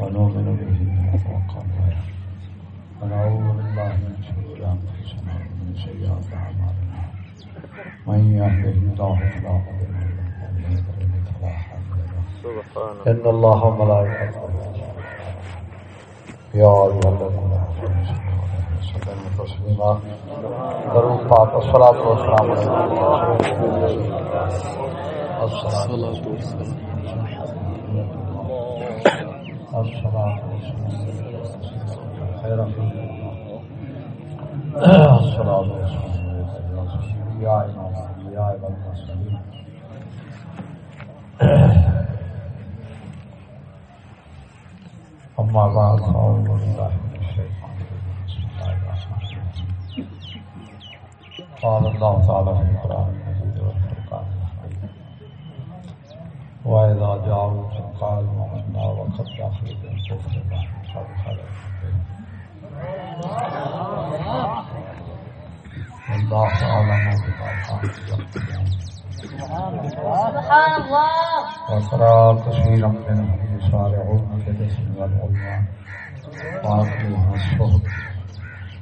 ونؤمن به ونتوكل عليه ونعوذ بالله من شرور انفسنا ومن سيئات اعمالنا. من يهده الله فلا مضل له ومن يضلل فلا هادي له. ان الله وملائكته يا ايها الذين امنوا صلوا عليه درود پاک الصلاه والسلام على الصلاه الصلاة خير الصلاة يا إمام يا إمام المرسلين أما بعد فأعوذ بالله من الشيطان بسم الله. الرحمن الرحيم قال الله تعالى في القرآن وإذا جاءوا قالوا آمنا وقد دخلوا بالكفر بعد فدخل والله أعلم بما كانوا سبحان الله وترى كثيرا منهم يسارعون في الإثم والعدوان وأكلهم السهد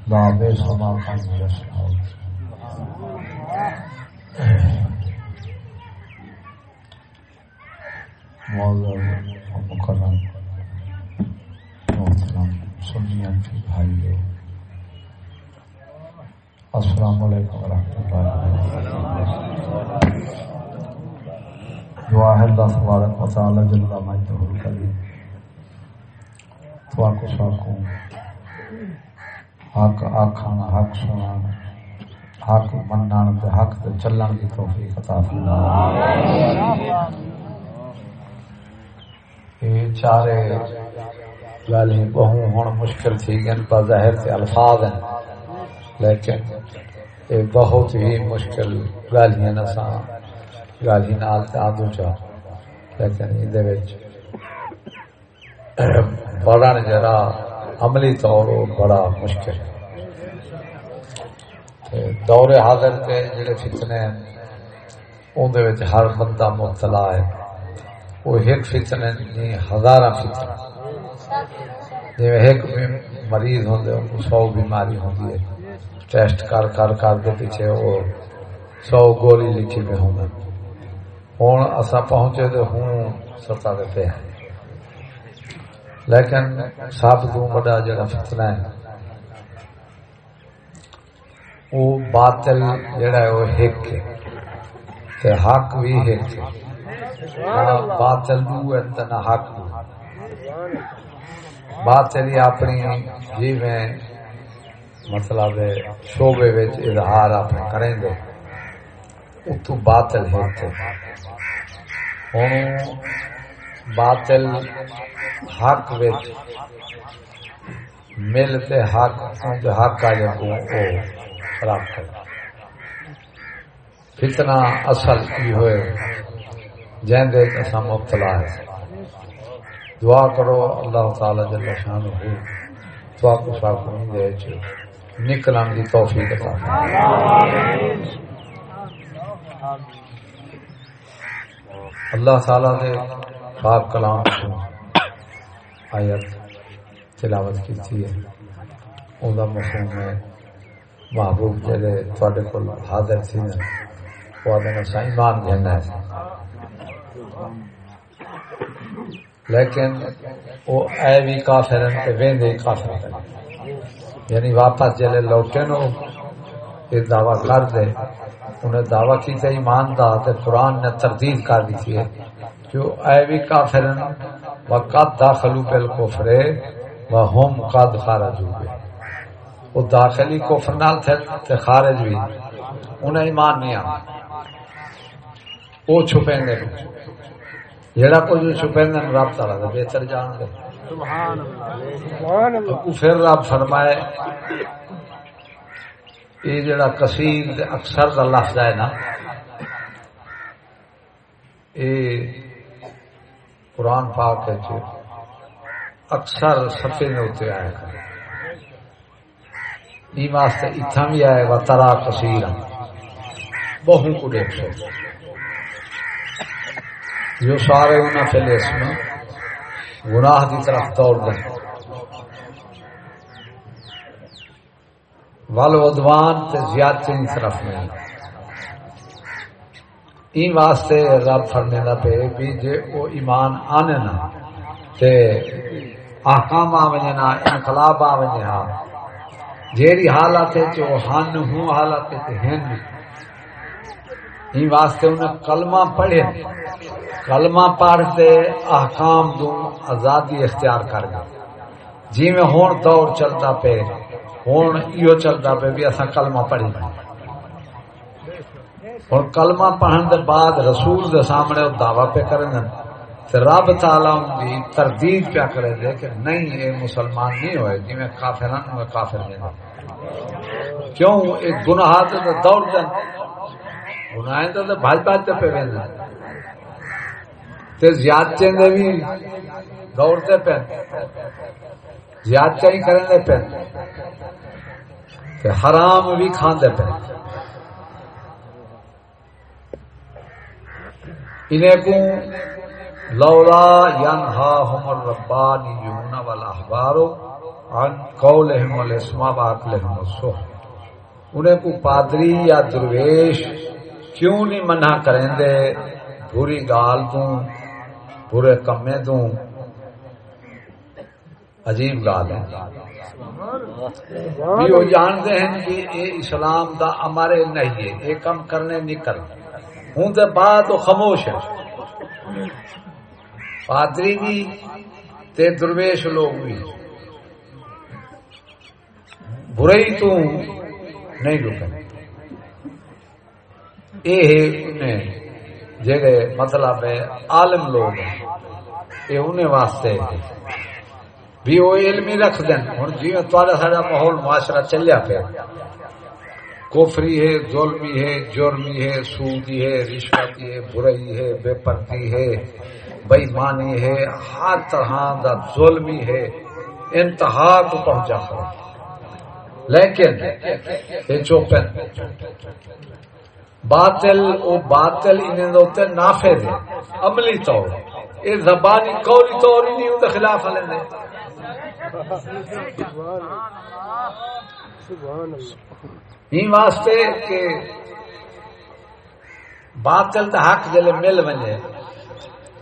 لا بئس ما كانوا يصنعون مکرم محترم سنیان کی السلام علیکم ورحمۃ اللہ دعا ہے اللہ تبارک و تعالی جل مجدہ الکریم تو کو حق آکھانا حق سنانا حق منان تے حق تے چلن کی توفیق عطا فرمائے چارے گالی بہو ہوں مشکل تھی گئے پر ظاہر سے الفاظ ہیں، لیکن یہ بہت ہی مشکل گالیاں نسا گالی نال آدو چا لیکن یہ پڑھن جرا عملی طور بڑا مشکل۔ دور حاضر کے جڑے فتنے ہیں اندر ہر بندہ مبتلا ہے۔ وہ ایک فتنے نہیں یعنی ہزار فتنے جی ایک مریض ہوں ان کو سو بیماری ہوتی ہے۔ ٹیسٹ کر کر کر کے پیچھے وہ سو گولی لکھی میں ہوں۔ ہوں اصا پہنچے تو ہوں ستا دے پہ لیکن سب تو بڑا جڑا فتنہ ہے، وہ باطل جڑا ہے، وہ ہک ہے۔ حق بھی ہک ہے۔ باطل دو ہے حق باطل اپنی جی مطلب شعبے اظہار اپنے کریں گے اتو باطل ہے ہوں، باطل حق وچ ملتے حق جو حق آ جائے وہ خراب کر فتنہ اصل کی ہوئے۔ جن دے اساں مبتلا ہے دعا کرو اللہ تعالی جل شان ہو تو آپ کو صاف کریں دے چ نکلن دی توفیق عطا اللہ تعالی دے پاک کلام کو آیت تلاوت کی ہے۔ اوندا مفہوم ہے محبوب، جڑے تواڈے کول حاضر تھی وہ آدھے ایمان دینا ہے لیکن وہ اے بھی کافر ہیں ویندے کافر ہیں۔ یعنی واپس جلے لوٹے نو یہ دعویٰ کر دے۔ انہیں دعویٰ کی تھی ایمان دا تے قرآن نے تردید کر دی تھی۔ جو اے بھی کافر ہیں وقت داخلو بالکفر و ہم قد خارجو بے وہ داخلی کفر نال تھے تے خارج بھی انہیں ایمان نہیں آنا وہ چھپیں گے۔ جڑا کچھ رب تعالی کا بہتر جان گے پھر رب فرمائے یہ جڑا کثیر اکثر کا لفظ ہے نا یہ قرآن پاک اکثر سفے میں اتنے آیا کرے یہ واسطے اتنا بھی آئے گا ترا کثیر بہو کو دیکھ سکتے جو سارے انہوں فل اس میں گناہ کی طرف دوڑ دیں۔ ول ادوان زیادتی کی طرف نہیں۔ این واسطے رب فرنے دا پہ بھی جے او ایمان آنے نا تے احکام آونے نا انقلاب آونے ہاں۔ جیری حالت ہے جو ہن ہوں حالت ہے ہن این واسطے انہیں کلمہ پڑھے۔ کلمہ پڑھ دے احکام دوں آزادی اختیار کر گئے جی میں ہون دور چلتا پہ ہوں یہ چلتا پہ بھی اصا کلمہ پڑھی۔ ہوں کلمہ پڑھن دے بعد رسول دے سامنے وہ دعوی پہ کریں گے رب تعالی دی تردید پیا کرے دے کہ نہیں، یہ مسلمان نہیں ہوئے جی میں کافر ہوں کافر نہیں کیوں؟ ایک گناہ تو دوڑ تو بھاج بھاج پہ وین تے دے بھی پہ۔ پہ۔ حرام بھی کھاندے پہ۔ انہیں کو لولا ینہاہم الربانیون والاحبار عن قولہم والاسما واقلہم انہیں کو پادری یا درویش کیوں نہیں منع کریں دے بری گال دوں برے کمے دوں عجیب گال ہے۔ بھی وہ جانتے ہیں کہ یہ اسلام دا ہمارے نہیں ہے یہ کم کرنے نہیں کر ہوں تو بعد وہ خاموش ہے۔ پادری بھی تے درویش لوگ بھی۔ برائی تو نہیں رکے یہ جڑے مطلب ہے عالم لوگ ہیں یہ انہیں واسطے بھی وہ علم ہی رکھ دین ہوں جی تا سارا ماحول معاشرہ چلیا پیا کوفری ہے ظلمی ہے جرمی ہے سودی ہے رشوتی ہے برائی ہے بے پردی ہے بےمانی ہے ہر طرح کا ظلمی ہے انتہا کو پہنچا کر لیکن یہ چوپن باطل او باطل انہیں دوتے نافے دے عملی طور۔ یہ زبانی قولی طور ہی نہیں ہوتا خلاف ہلے دے این واسطے کہ باطل تا حق جلے مل ونجے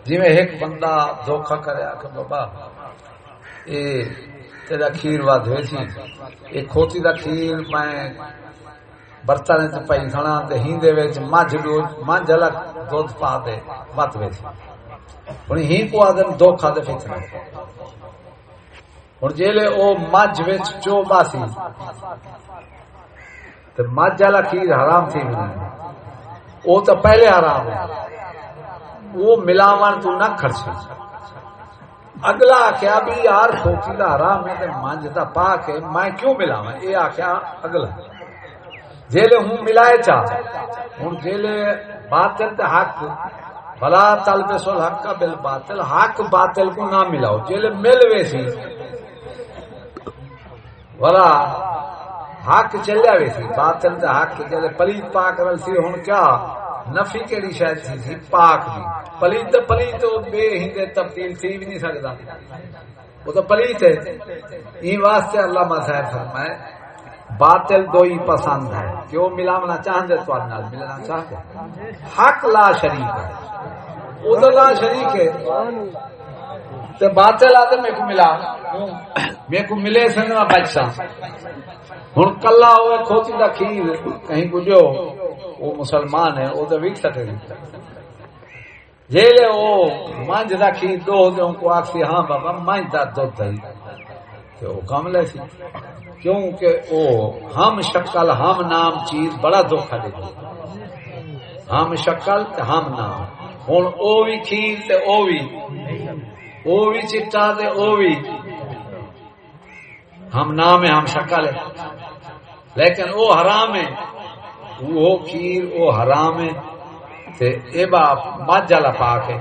جی میں ایک بندہ دھوکھا کرے کہ بابا، اے تیرا کھیر واد ہوئی تھی ایک کھوتی دا کھیر میں برتن چ پئی تے ہیندے وچ مجھ مجھ الگ دودھ پا دے مت وچ ہن ہی کو آدم دھوکھا دے فتنہ ہوں جیلے او مجھ وچ چو باسی تے مجھ والا کھیر حرام تھی نہیں او تو پہلے حرام ہے وہ ملاون تو نہ خرچ اگلا آخیا بھی یار کھوتی دا حرام ہے مجھ دا پاک ہے میں کیوں ملاواں اے آخیا اگلا جیلے ہوں ملائے چاہ ہوں جیلے باطل تے حق بلا تل پہ سول حق کا بل باطل، حق باطل کو نہ ملاؤ۔ جیلے مل ویسی بلا حق چلیا ویسی باطل تے حق۔ جیلے پلیت پاک رل سی ہوں کیا؟ نفی کیڑی شاید تھی سی، پاک دی۔ پلیت تے پلیت تو بے ہندے تبدیل تھی بھی نہیں سکتا وہ تو پلیت ہے۔ این واسطے اللہ مظاہر فرمائے باطل دو ہی پسند ہے۔ کہ وہ ملاونا چاہتے تو ملنا چاہتے حق لا شریک ہے۔ وہ لا شریک ہے۔ تو باطل آتے میرے کو ملا۔ میرے کو ملے سن میں بچا ہوں کلا ہوئے کھوتی کا کھیر کہیں کو جو وہ مسلمان ہے، وہ تو وک سکے جیلے وہ منج کا کھیر دو دوں کو آخسی ہاں بابا، منج کا دھد تو وہ کم لے سی۔ کیونکہ او ہم شکل، ہم نام چیز بڑا دھوکھا دے ہم شکل تے ہم نام۔ ہوں او بھی کھیر تے او بھی او بھی چٹا تے او بھی ہم نام ہے، ہم شکل ہے۔ لیکن او حرام ہے۔ وہ کھیر او حرام ہے۔ تے اے با مجھ والا پاک ہے۔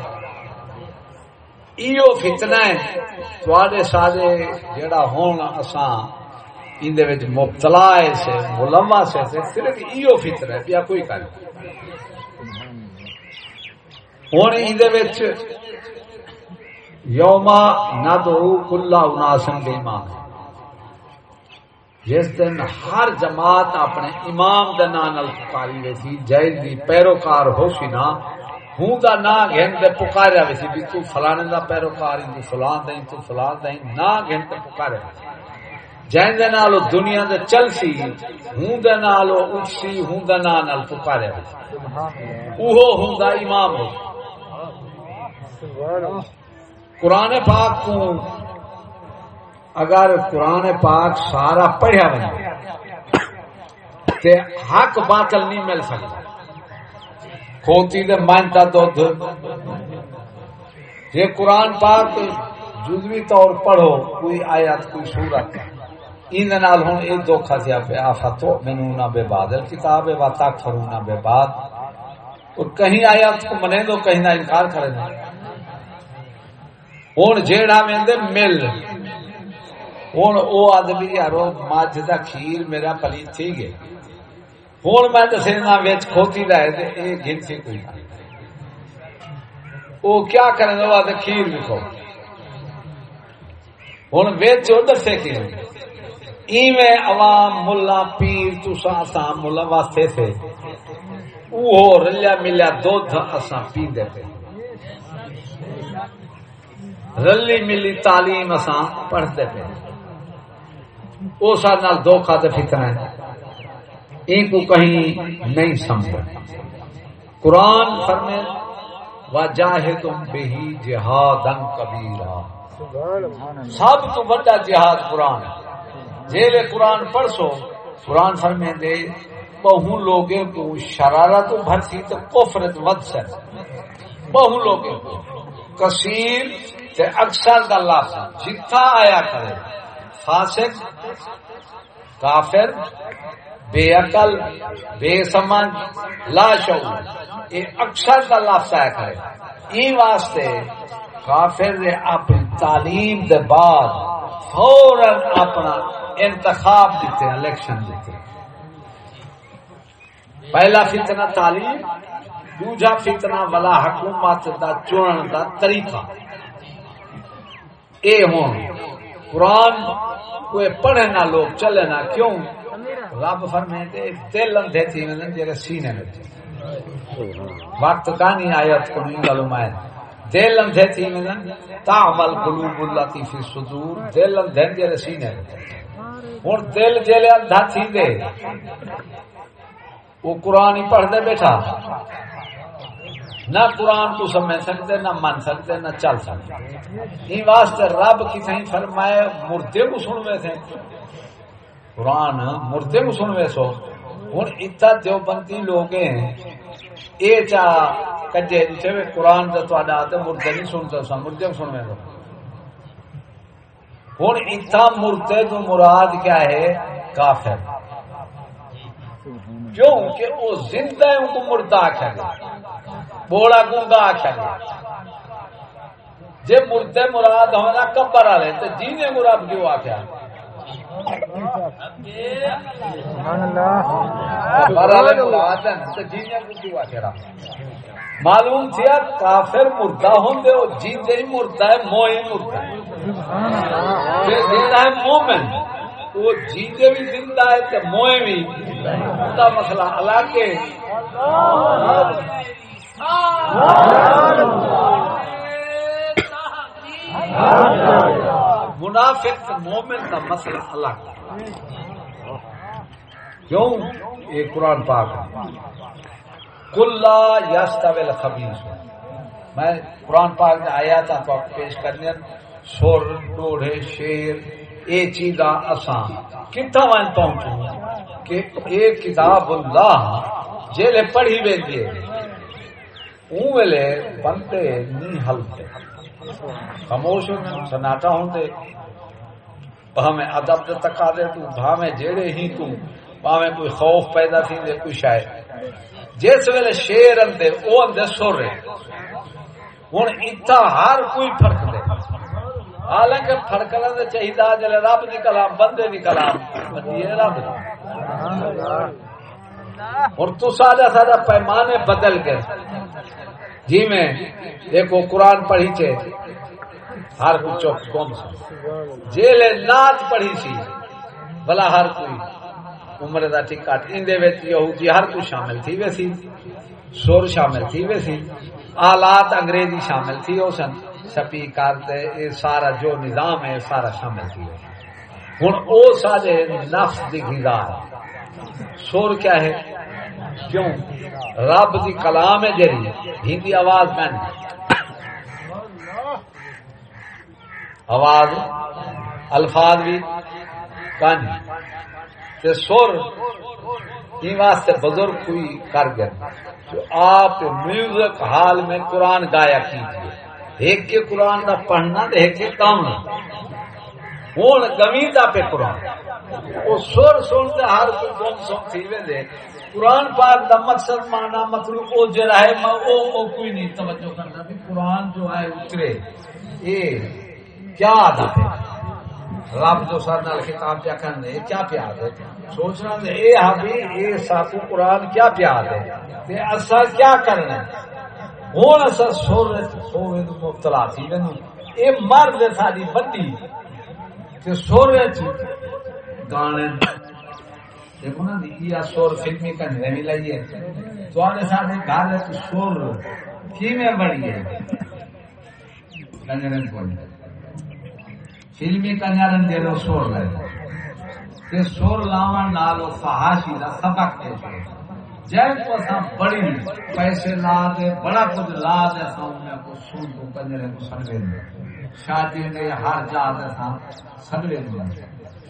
ایو فتنہ ہے۔ تواڈے سارے جڑا ہون اساں اندے وچ مبتلا ہے سے ملما سے صرف ایو فطر ہے یا کوئی کر ہن اندے وچ یوما ندعو کلا اناسن بے جس دن ہر جماعت اپنے امام دے نام پکاری وی سی جائے دی پیروکار ہو سی نا ہوں دا نا گھن دے پکاریا وی سی، بھی تو فلانے دا پیروکار تو فلان دیں تو فلان دیں نا گھن دے پکاریا وی سی دے نالو دنیا دے چل سی، ہوں دے نالو اٹھ سی، ہوں دے نال پکاریا وی سی اوہو ہوں دا امام ہو قرآن پاک کو اگر قرآن پاک سارا پڑھیا تے حق باطل نہیں مل سکتا۔ کھوتی دے مانتا دودھ۔ یہ قرآن پاک جزوی طور پڑھو، کوئی آیت، کوئی صورت ان نال ہوں یہ دھوکھا سیا پہ آفتو منونا بے بادل کتاب ہے و تاکھرونا بے باد۔ تو کہیں آیت کو منے دو، کہیں نہ انکار کرے دو۔ ہوں جیڑا میں مل۔ ہوں وہ آدمی یارو، مجھ کا کھیر میرا پلی تھی گئے ہوں میں دسنا بچ کھوتی لائے یہ گنتی کوئی۔ نہ وہ کیا کریں گے وہ کھیر لکھو ہوں بچ دسے کی ایویں عوام ملا پیر تسا سام ملا واسطے تھے۔ وہ رلیا ملیا دھد اصا پیندے پہ رلی ملی تعلیم اصا پڑھتے پہ وہ سارے دھوکھا تو فکر ہے۔ ان کو کہیں نہیں سمجھ قرآن فرمے وجاہ تم بہی جہاد کبیرا سب تو بڑا جہاد قرآن ہے۔ جیلے قرآن پڑھ سو قرآن فرمے دے بہو لوگے کو شرارت بھرسی تو کفرت ود سے بہو لوگے کو۔ کثیر تے اکثر دا لفظ جتھا آیا کرے۔ فاسق، کافر، بے عقل، بے سمجھ لا شعور۔ یہ اکثر کا لفظ ہے کرے۔ این واسطے کافر نے اپنی تعلیم دے بعد فوراً اپنا انتخاب دیتے ہیں، الیکشن دیتے ہیں۔ پہلا فتنہ تعلیم، دوجا فتنہ والا حکومت دا چنن دا طریقہ۔ اے ہوں قرآن کوئی پڑھے نہ لوگ، چلے نہ، کیوں؟ رب فرمے دے دل اندھے تھی، میں جیرے سینے میں تھی۔ وقت کا نہیں، آیت کو نہیں گلو میں دل اندھے تھی، میں تعمل قلوب اللہ تی فی صدور۔ دل اندھے جیرے سینے میں تھی۔ ہوں دل جیلے اندھا تھی دے وہ قرآن ہی پڑھ دے بیٹھا نہ قرآن کو سمجھ سکتے نہ من سکتے نہ چل سکتے یہ واسطے رب کی صحیح فرمائے مردے کو سنوے تھے قرآن مردے کو سنوے سو ہوں اتنا دیوبندی لوگ ہیں یہ چاہ کجے جسے قرآن کا تا مردے نہیں سنتے سو مردے کو سنوے سو ہوں اتنا مردے تو مراد کیا ہے؟ کافر۔ کیوں؟ کہ وہ زندہ ہے، ان کو مردہ آخیا گیا۔ بوڑا گونگا آخیا گیا۔ جی مردے مراد ہونا کبر والے تو جینے مراد کیوں آخیا معلوم تھیا کافر مردہ ہوں دے وہ جیتے ہی مردہ ہے موئے مردہ۔ جی ہے مومن وہ جیتے بھی زندہ ہے تو موئے بھی۔ مسئلہ الگ منافق مومن کا مسئلہ الگ کیوں؟ یہ قرآن پاک کلا یس طویل خبیز میں قرآن پاک نے آیا تھا تو آپ پیش کرنے سور ڈوڑے، شیر یہ چیز آسان. کتنا میں پہنچوں کہ ایک کتاب اللہ، جیلے پڑھی ویندی ہے. ویلے بنتے نہیں ہلتے. خاموش سناٹا ہوتے ہمیں ادب تکا دے تو بھاویں جیڑے ہی تو بھاویں کوئی خوف پیدا تھی دے کوئی شاید جس ویلے شیر اندے او اندے سر ہوں اتنا ہر کوئی فرق دے حالانکہ فرقنا دے چاہیے جلے رب دی کلام، بندے دی کلام بندی رب۔ اور تو سادہ سادہ پیمانے بدل گئے جی میں، دیکھو قرآن پڑھی چے، ہر کوئی چوک کون سا۔ جیل نات پڑھی سی بلا ہر کوئی۔ عمر دا ٹکٹ اندے وچ یہودی ہر کوئی شامل تھی ویسی سور شامل تھی ویسی آلات انگریزی شامل تھی او سن سپیکر تے اے سارا جو نظام ہے سارا شامل تھی ہن او سارے نفس دی غذا سور کیا ہے کیوں رب دی کلام ہے جری ہندی آواز میں آواز الفاظ بھی کن سر واسطے بزرگ کوئی کر گئے جو آپ میوزک حال میں قرآن گایا کیجیے ایک کے قرآن کا پڑھنا تو ایک کے کام۔ ہوں گمیتا پہ قرآن۔ وہ سر سنتے ہر کوئی گم سن تھی وے قرآن پاک کا مقصد مانا مطلب وہ جڑا ہے وہ کوئی نہیں توجہ کرنا بھی قرآن جو ہے اترے۔ یہ کیا آدھا ہے رب جو سر نال خطاب پیا کرنے کیا پیار ہے سوچنا اے ہابی اے ساتو قرآن کیا پیار ہے تے اسا کیا کرنا ہوں اسا سور سوے تو مبتلا تھی وینو۔ اے مرد ساری بندی۔ تے سور وچ گانے۔ دیکھنا دی سور فلمی کنجرے بھی لائیے تواڈے سارے گھر وچ سور کیویں بڑی ہے؟ کنجرے کوئی فلمی کنجرن دے لو سور لائے تے سور لاون نالو فحاشی دا سبق دے چھے جے کو اساں بڑی پیسے لا دے، بڑا کچھ لا دے سامنے کو سن کو کنجرے کو سنوے دے شادی نے ہر جا دے ساں سنوے دے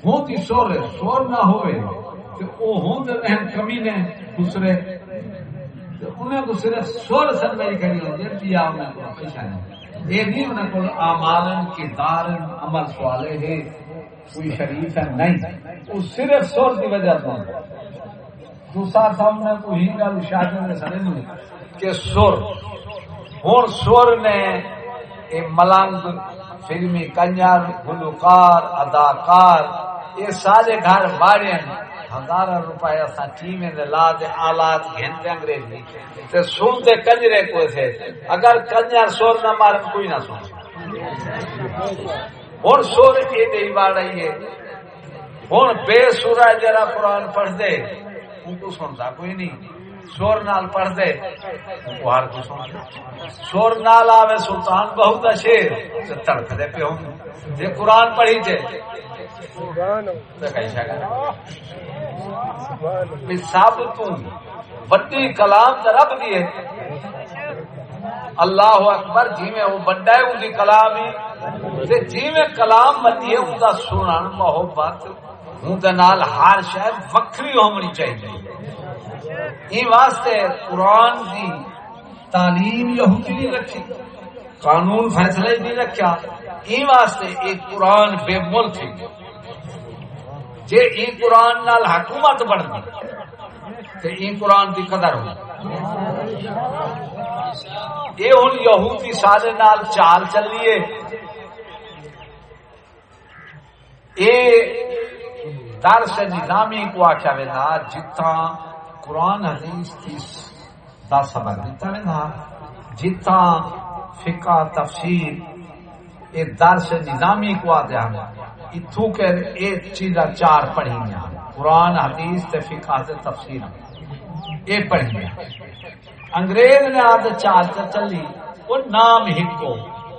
ہوتی سور ہے، سور نہ ہوئے کہ او ہوں دے رہن کمی نے دوسرے۔ انہیں کو صرف سور سنوے کری ہو جے دیا انہیں کو پیشہ نہیں۔ یہ نہیں کو آمالن عمل سوالے ہے کوئی شریف ہے نہیں۔ وہ صرف سور کی وجہ دوسرا سامنے گل نے سمجھ کہ سر۔ ہوں سر نے ملنگ، فلمی کنجر، گلوکار، اداکار، یہ سارے گھر باڑے ہزار روپئے اصا ٹیم دے لا دے آلات گھنتے انگریزی تے سنتے کنجرے کو تھے اگر کنجر سور نہ مارن کوئی نہ سن ہوں سور یہ نہیں بار رہی ہے۔ ہوں بے سورا جرا قرآن پڑھ دے ان کو سنتا کوئی نہیں۔ سور نال پڑھ دے وہ ہر کو سن سور نال آوے سلطان بہت شیر تڑک دے پہ ہوں یہ قرآن پڑھی جے سب وڈی کلام تو رب دیے اللہ اکبر جی میں وہ بڑا ہے ان کلام ہی جی میں کلام متی ہے ان کا سنن محبت، ہوں نال ہر شاید وکری ہونی چاہیے یہ واسطے قرآن کی تعلیم یہودی نہیں رکھی، قانون فیصلہ نہیں رکھا یہ واسطے ایک قرآن بے ملک ہے۔ جی ای قرآن نال حکومت بن تے ای قرآن کی قدر ہو۔ یہ ہوں یہودی سارے نال چال چلیے۔ درس نظامی کو آخیا وینا جتا قرآن حدیث کی دا سبق دیتا وینا جتا فقہ تفسیر یہ درس نظامی کو آدھا اتو کے ایک چیز چار پڑھی گیا قرآن، حدیث تے فقہ تے تفسیر۔ یہ پڑھی گیا انگریز نے آدھے چار چلی، وہ نام ہکو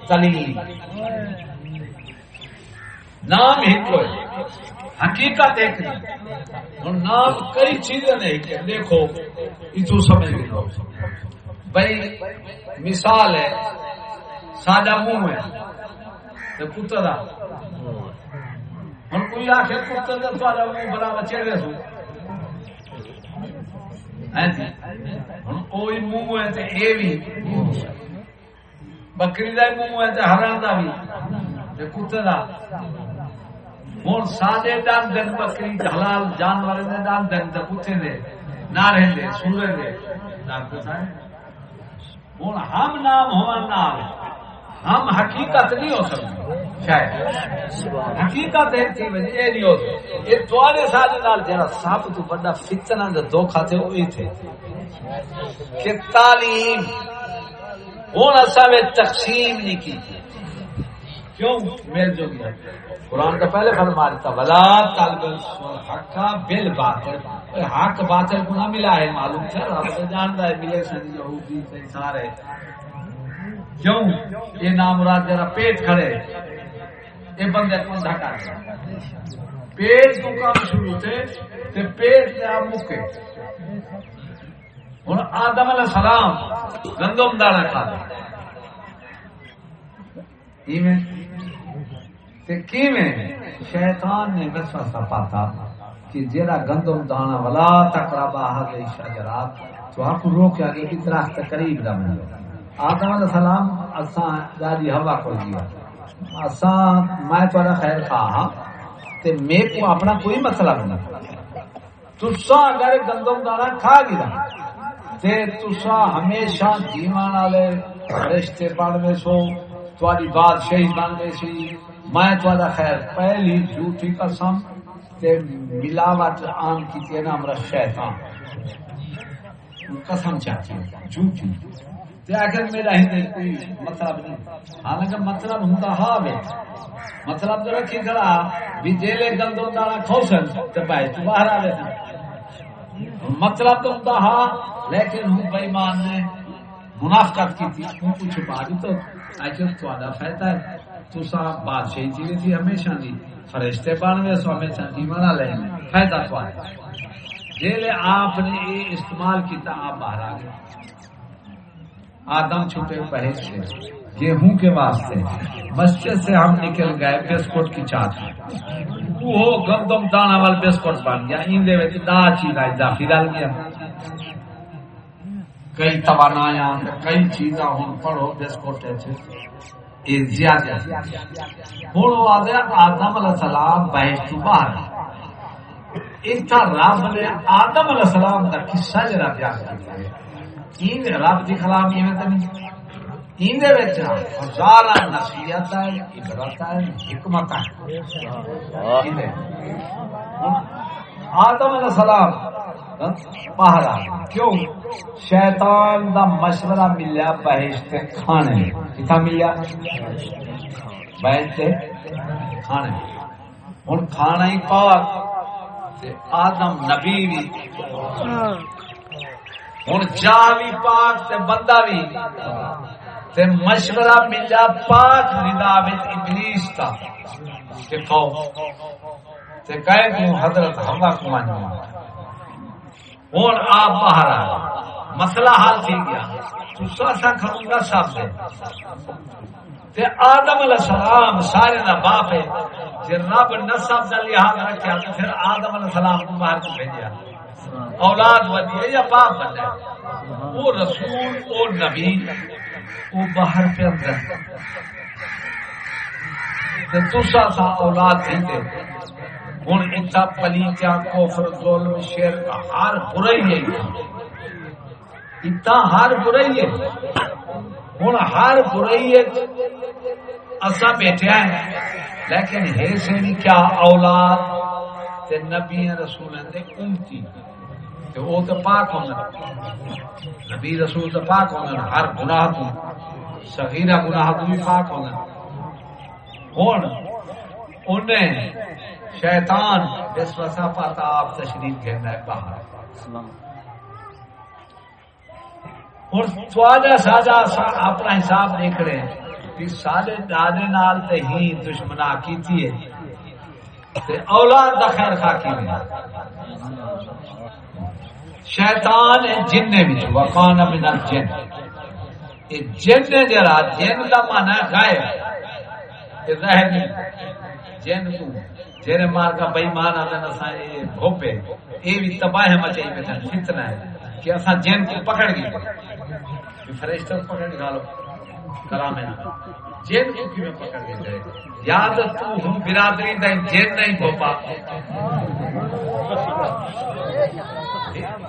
دلیل۔ نام ہکو حقیقت ایک نہیں۔ نام کئی چیزیں نہیں دیکھو اتو سمجھ لو۔ بھائی مثال ہے ساڈا منہ ہے، تو کتا ہوں کوئی آخر کتے کا تھوڑا منہ سو۔ جی۔ ہوں منہ ہے تو یہ بھی بکری کا منہ ہے تو ہرن کا بھی کتے کا ہوں دن بکری حلال جانور نے دن تو کتے دے۔ نہ رہتے سورے دے۔ ہوں ہم نام ہوا ہم حقیقت نہیں ہو سکتے۔ شاید۔ حقیقت ہے تھی وجہ یہ نہیں ہو سکتی یہ تھوڑے سال جا سب تو بڑا فتنا دھوکھا تھے وہی تھے۔ کہ تعلیم ہوں اصا تقسیم نہیں کی۔ کیوں؟ میل جو گیا قرآن کا پہلے فرما دیتا ولا طالب حق بل باطل حق باطل کو نہ ملا ہے، معلوم تھا۔ رب سے جانتا ہے، ملے سے یہودی سے سارے کیوں یہ نام مراد جرا پیٹ کھڑے۔ یہ بندے کو ڈھکا پیٹ تو کام شروع تھے تے پیٹ تے مکے۔ ہوں آدم علیہ السلام گندم دانا کھا دے شیطان نے وسوسہ پاتا کہ جیڑا گندم دانا ولا تقربا هذه الشجرات تو آپ روکیا کہ اس درخت قریب نہ ملو۔ آدم علیہ السلام، اساں دادی ہوا کو دیا اساں، میں تو خیر خواہ ہاں تے میں کو اپنا کوئی مسئلہ نہیں تسا اگر گندم دانا کھا گیا، تے تسا ہمیشہ جیوان والے رشتے پڑھنے سو تاری بات شہید بن گئی سی۔ میں تا خیر، پہلی جھوٹی قسم تے ملاوٹ آن کی تینا ہمارا شیطان۔ قسم چاہتی جھوٹی تے میرا ہی مطلب نہیں۔ حالانکہ مطلب مطلب تو رکھی کھڑا بھی جیلے گندم دانا کھوسن تے بھائی تو باہر مطلب تو ہوں ہاں لیکن ہوں بھائی مان نے منافقت کی تھی کو چھپا دی تو۔ فائدہ ہے۔ تو سا بادشاہی جی تھی ہمیشہ دی۔ فرشتے سو ہمیشہ لے فائدہ تھوڑا جیلے آپ نے استعمال کیتا، آپ باہر آ گئے۔ آدم چھوٹے پہل سے، گیہوں کے واسطے۔ مسجد سے ہم نکل گئے بسکٹ کی چاٹ۔ وہ گندم دانا والا بسکٹ بن گیا۔ ان دے دا چیز آئی دافی ڈال گیا۔ کئی توانایا کئی چیزاں ہوں پڑھو بسکوٹ زیادہ۔ ہوں وہ آدھے، آدم علیہ السلام بحث تو باہر۔ اتنا رب نے آدم علیہ السلام کا قصہ جرا بیان کیا رب کی خلاف یہ تو نہیں ہزار نصیحت ہے، عبرت ہے، حکمت ہے۔ ہاں، آدم علیہ السلام پہرا کیوں؟ شیطان دا مشورہ ملیا بہشت کھانے کتنا ملیا؟ بہشت کھانے ہوں کھانا ہی پاک آدم نبی بھی۔ ہاں۔ ہوں جا بھی پاک تے بندہ بھی تے مشورہ ملیا پاک ندا ابلیس کا کہ کہو، تے کہے کیوں حضرت ہوا کو مانو ہوں آپ باہر آ مسئلہ حل تھی گیا۔ سا کھاؤں گا سب سے آدم علیہ السلام سارے کا باپ ہے۔ جی رب نسب کا لحاظ رکھا تو پھر آدم علیہ السلام کو باہر کو بھیجا اولاد بنی یا باپ بنے وہ رسول، وہ نبی، وہ باہر پہ اندر۔ دوسرا سا اولاد دیں ہوں اتنا پلیچا کوفر ظلم شیر ہر برائی ہے۔ اتنا ہر برائی ہے۔ ہوں ہر برائی اصا بیٹھے ہیں۔ لیکن ہے سے کیا اولاد؟ تے نبی رسول امتی۔ تے وہ تو پاک ہونا نبی رسول تو پاک ہونا ہر گناہ تو صغیرہ گناہ تو بھی پاک ہونا ہوں انہیں شیطان جس وسا پاتا آپ تشریف گھرنا ہے باہر۔ اور سواجا ساجا اپنا حساب دیکھ رہے ہیں کہ سارے دادے نال تے ہی دشمنا کی تھی تے اولاد دا خیر خاکی شیطان جن بھی وقان من الجن جن۔ جرا جن دا مانا غائب۔ رہ جن کو جیرے مار کا بئی مان آتا نسا یہ بھوپے۔ یہ بھی تباہ مچائی بیٹھا فتنہ ہے کہ اسا جن کو پکڑ گئی فرشتہ پکڑ نکالو کلام ہے۔ جن کو کیوں پکڑ کے گئے یاد تو ہوں برادری دا جن نہیں بھوپا۔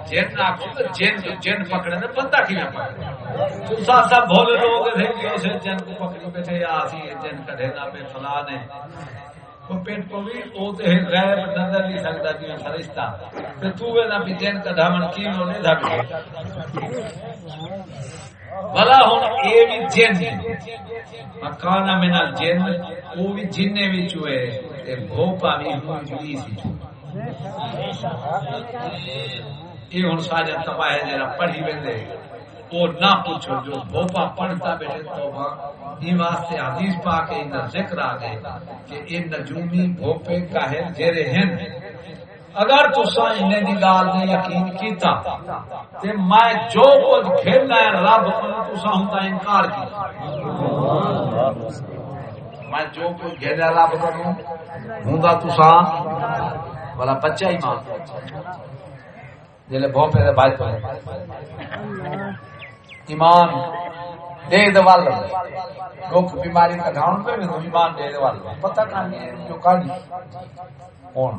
جن آپ جن جن پکڑے نے بندہ کیوں پکڑے؟ تو سا سا لوگ تھے کہ اسے جن کو پکڑی بیٹھے، یا آسی جن کڑھے نہ پہ فلان ہے پیٹ کو بھی وہ تو غیب نظر نہیں سکتا جی، کہ فرشتہ۔ تو تو نہ بھی جن کا دامن کی نو نہیں بلا ہوں اے بھی جن۔ مکانا میں جن، وہ بھی جن بھی چوئے تے بھوپا بھی ابلیس یہ ہوں سارے تباہ جرا پڑھی ویندے وہ نہ پوچھو، جو بھوپا پڑھتا بیٹھے توبہ یہ واسطے حدیث پا کے ان ذکر آ گئے کہ ان نجومی بھوپے کا ہے، جیرے ہیں اگر تسا انہیں دی گال نے یقین کیتا تے میں جو کچھ کھیلنا ہے رب کو تسا ہوندا انکار کیتا۔ میں جو کچھ کھیلنا رب کو ہوندا تسا والا بچہ ہی مان جلے بھوپے دے بھائی تو ایمان دے دوال لوگ بیماری کا گھاؤں پہ بھی ایمان دے دوال پتہ کہانی ہے، جو کہانی کون؟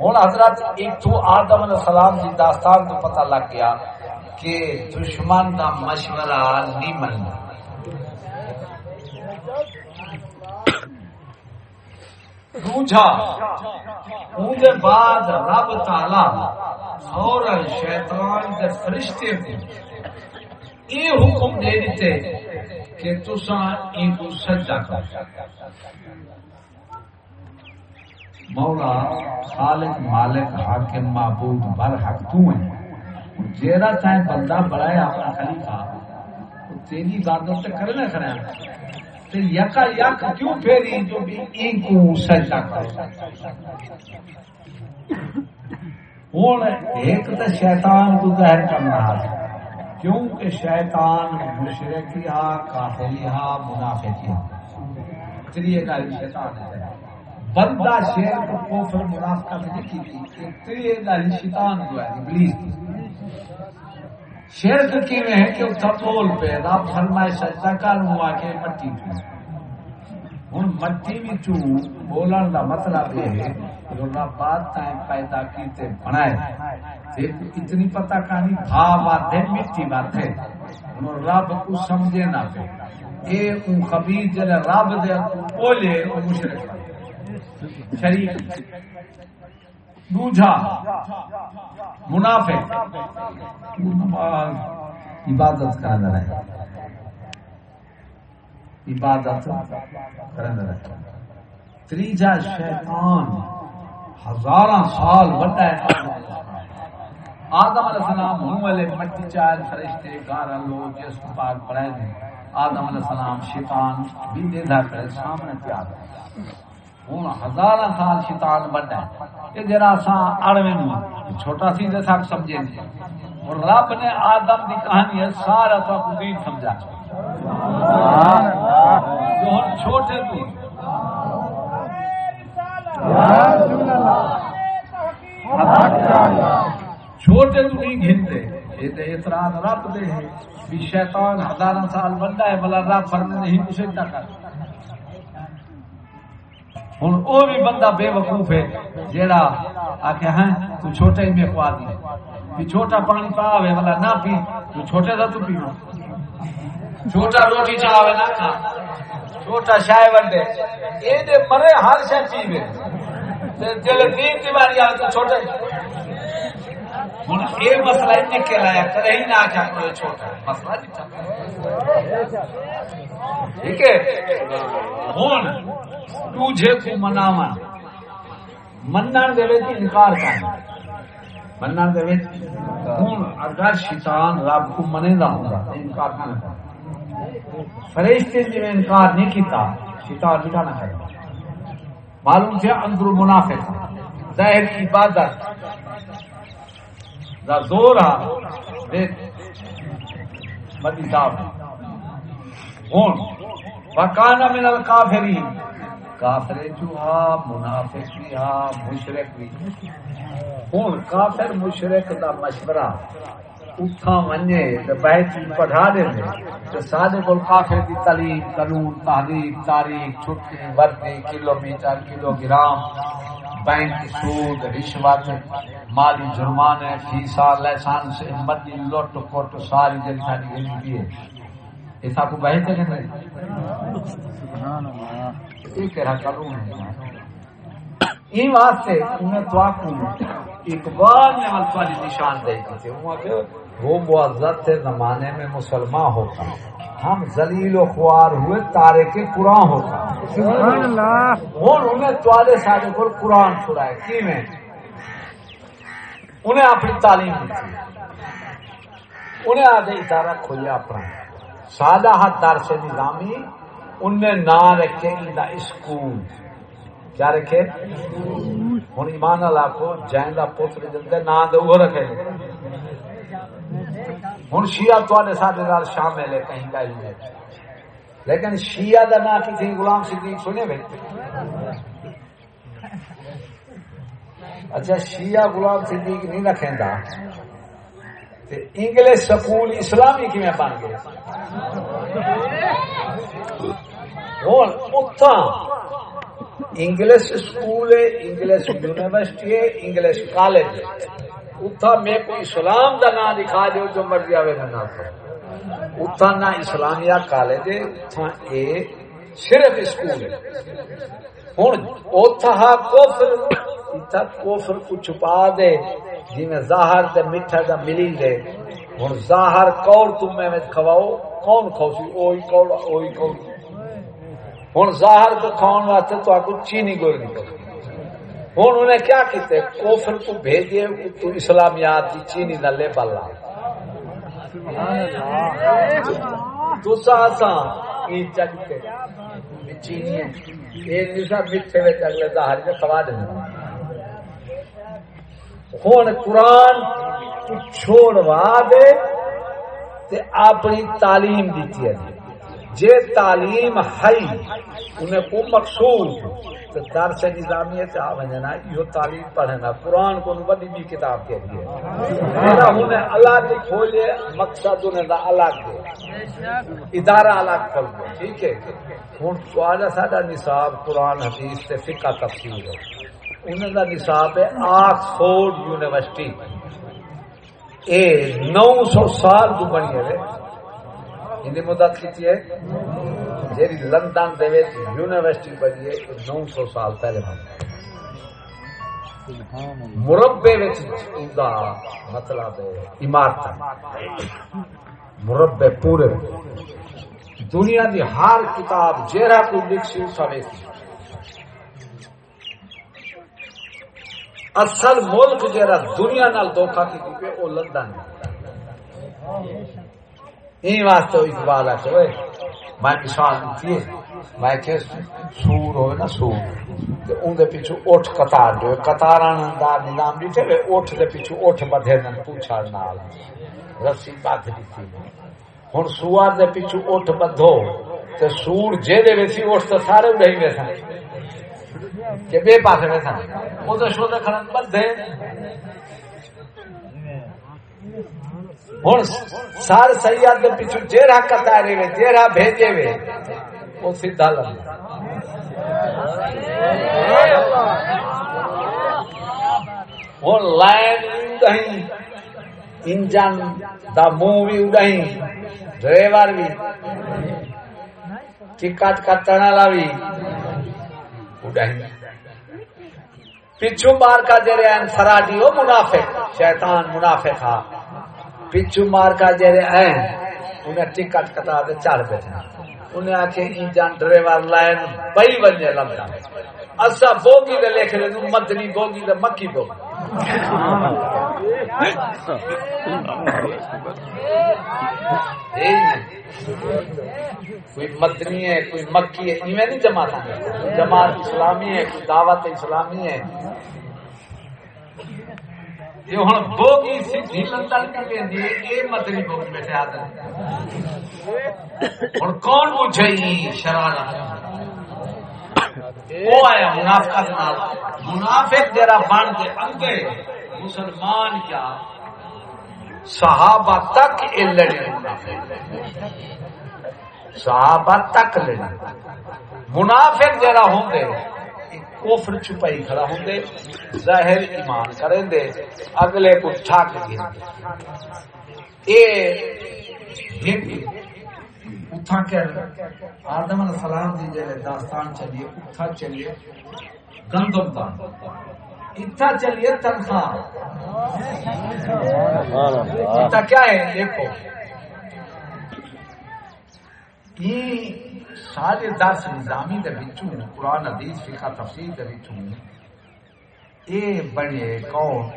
ہوں حضرت جی، ایک تو آدم علیہ السلام کی داستان کو پتہ لگ گیا کہ دشمن کا مشورہ نہیں مننا دوجا اون بعد رب تعالی اور شیطان دے فرشتے کو یہ حکم دے دیتے کہ تسا ان کو سجدہ کرو۔ مولا خالق مالک حاکم معبود بر حق تو ہے جیرا چاہے بندہ بڑا ہے اپنا خلیفہ تیری عبادت سے کرنا کرنا تو یکا یک کیوں پھیری جو بھی ان کو سجدہ کرو ہوں ایک تو شیطان کو ظاہر کرنا ہے۔ کیونکہ شیطان مشرقی ہا کافری ہا منافقی ہا تریے گل شیطان ہے۔ بندہ شیر کو کوفر منافقت لکھی تھی تریے گل شیطان جو ہے، ابلیس۔ شرک کی میں ہے کہ اس بول پہ رب فرمائے سجدہ کر ہوا کہ مٹی تھی ہوں مٹی بھی چو بولن کا مطلب یہ ہے کہ رب بات تائیں پیدا کیتے بنائے۔ اتنی پتہ کہانی، بھا بات ہے مٹی بات ہے رب کو سمجھے نہ پہ۔ اے اون خبیر جلے رب دے بولے، او مشرک۔ شریک دوجا منافق. عبادت کرنا رہے. عبادت کرنا رہے. تریجا شیطان. ہزارہ سال بڑا ہے آدم علیہ السلام. ہوں والے مٹی چار فرشتے گارا لوگ، جس کو پاک پڑھائے دیں. آدم علیہ السلام شیطان بھی دے دھا کر سامنے پیار ہوں ہزار سال شیطان بڑا ہے۔ یہ جرا سا اڑوے نو چھوٹا سی دے تھا سمجھے نہیں۔ اور رب نے آدم دی کہانی ہے، سارا تو کو دین سمجھا۔ جو ہن چھوٹے تو چھوٹے تو نہیں گھنتے یہ تو اعتراض رب دے ہے۔ بھی شیطان ہزار سال بڑا ہے بلا رب فرنے نہیں کچھ کر۔ ہوں وہ بھی بندہ بے وقوف ہے، جیڑا آخیا ہے ہاں، تو چھوٹے ہی میں پوا دی بھی چھوٹا پانی پا آئے والا نہ پی، تو چھوٹے کا تو پینا چھوٹا روٹی چاہے نہ کھا۔ چھوٹا شائے ونڈے۔ یہ مرے ہر شہ پیوے۔ جلے تین دیواری آئے تو چھوٹے۔ ہوں یہ مسئلہ ہی نکل آیا کرے ہی نہ آخیا کرو چھوٹا۔ مسئلہ ٹھیک ہے؟ ہوں تجھے کو مناوا منن دے وچ انکار کرنا۔ منن دے وچ ہن اگر شیطان رب کو منے دا ہوندا، انکار نہ فرشتے جی انکار نہیں کیتا، شیطان بھی نہ کرے معلوم تھا اندر منافق۔ ظاہر کی عبادت دا۔ زور آ، دیکھ۔ بدی صاحب۔ ہوں وکانا من الکافرین۔ کافر چوہا منافق بھی ہا مشرق بھی۔ ہوں، کافر، مشرق دا مشورہ اتھا منجے تو بیت پڑھا دے تو سارے کو کافر کی تعلیم، قانون، تحریک، تاریخ، چھٹی، وردی kilometre kilogram bank سود، رشوت، مالی جرمانے فیسا لائسنس مدی لوٹ کوٹ ساری جن ساری گئی ہے۔ یہ سب بہت ہے یہ کہہ رہا کروں واسطے انہیں تو اقبال نے نشان دے تھی۔ وہ معذت زمانے میں مسلمان ہوتا ہم زلیل و خوار ہوئے تارے کے قرآن ہوتا ہوں انہیں توالے سارے کو قرآن چھڑائے۔ کی میں؟ انہیں اپنی تعلیم دی تھی۔ انہیں آگے ادارہ کھولیا اپنا۔ سادہ ہاتھ دار سے نظامی، ان نے نہ رکھے دا اسکول۔ کیا رکھے؟ ہوں ایمان اللہ کو جائن کا پوتر جلدے نہ دے وہ رکھے۔ ہوں شیعہ تے سارے نال شامل ہے کہیں کا لیکن شیعہ کا نام کسی غلام صدیق سنے بھائی۔ اچھا شیعہ غلام صدیق نہیں رکھیں گا انگلش سکول اسلامی کی میں بن گئے انگلش اسکول ہے انگلش یونیورسٹی ہے انگلش کالج۔ ہے اتھا میں کوئی اسلام دا نام دکھا دیو جو مرضی آوے گا نہ اتھا نہ اسلامیہ کالج ہے اتھا اے صرف اسکول ہے ہوں اتھا کوفر اتھا کوفر کو چھپا دے۔ جی میں ظاہر تے میٹھا دا ملی دے ہوں ظاہر کور تم میں کھواؤ، کون کھاؤ سی کور اوہی کور ہوں ظاہر تو کھاؤ واسطے تو آپ کو چینی گول نہیں نکل ہوں انہیں کیا کیتے؟ کوفر کو بھیجے تو اسلامیات کی چینی نہ لے پالا تو ساسا چکتے۔ چینی یہ سب میٹھے میں اگلے دہاڑ میں کھوا دیں ہوں قرآن چھوڑوا دے تے اپنی تعلیم دیتی ہے۔ جے تعلیم ہے انہیں کو مقصود۔ تو درس نظامی سے آ وجنا یہ تعلیم پڑھنا قرآن کو بڑی بھی کتاب کے لیے انہیں الگ کھولے مقصد انہیں دا الگ دے۔ ادارہ الگ کھول دے۔ ٹھیک ہے؟ ہوں سوال ساڈا نصاب قرآن، حدیث سے فقہ تفصیل ہے۔ انہیں دا نصاب ہے آکسفورڈ یونیورسٹی۔ اے نو سو سال تو بنی ہے۔ ان مدت کی ہے۔ جی لندن دے یونیورسٹی بنی ہے نو سو سال پہلے بن مربے مطلب عمارت۔ مربے پورے۔ دنیا دی ہر کتاب جہرا کو لکھی سوے اصل ملک جہاں دنیا نال دھوکھا کی وہ لندن این واسطے اقبال آتے ہوئے میں مثال دیتی ہے، میں کہ سور ہوئے نا، سور، تے دے پیچھے اٹھ قطار جو دا نظام دیتے ہوئے اٹھ دے پیچھے اٹھ بدھے نن پوچھا نال۔ رسی بات دیتی ہن سوار دے پیچھے اٹھ بدھو تے سور جے دے اٹھ تے سارے اڑائی ویسا کہ بے پاسے ویسا او تے شو تے کھڑن بدھے ہوں سر سید پیچھو جیڑا کتارے وے جیڑا بھیجے وے وہ سیدھا لگ ہوں لائن اڈائی انجن دا منہ بھی اڈائی ڈرائیور بھی ٹکٹ کٹن والا بھی اڈائی پچھو مار کا جرے این فراڈی وہ منافق، شیطان منافق ہاں۔ پچھو مار کا جرے این، انہیں ٹکٹ کٹا دے، چڑھ بیٹھنا انہیں آخے انجن ڈریور لائن بئی بجے لمتا اصا بوگی دے لکھ لیں مدنی بوگی دے مکی بوگی۔ کوئی مدنی ہے، کوئی مکی ہے، ایویں نہیں جماعت جماعت اسلامی ہے، کوئی دعوت اسلامی ہے۔ ہوں بوگی سی لندن کی یہ مدری بوگی بیٹھے آدھے ہوں کون پوچھے شرارت وہ آیا منافقت منافق جرا بن کے انگے مسلمان کیا؟ صحابہ تک لڑے۔ صحابہ تک منافق ہوں گے کوفر چھپائی کھڑا ہوں دے ظاہر ایمان کریں دے اگلے کو ٹھاک گھر اے اتھا کر آدم علیہ السلام دی داستان چلیے اتھا چلیے گندم بان اتنا چلیے تنخواہ۔ کیا ہے؟ دیکھو۔ سارے دس نظامی دے بچوں قرآن حدیث فقہ تفسیر دے بچوں اے بنے کون؟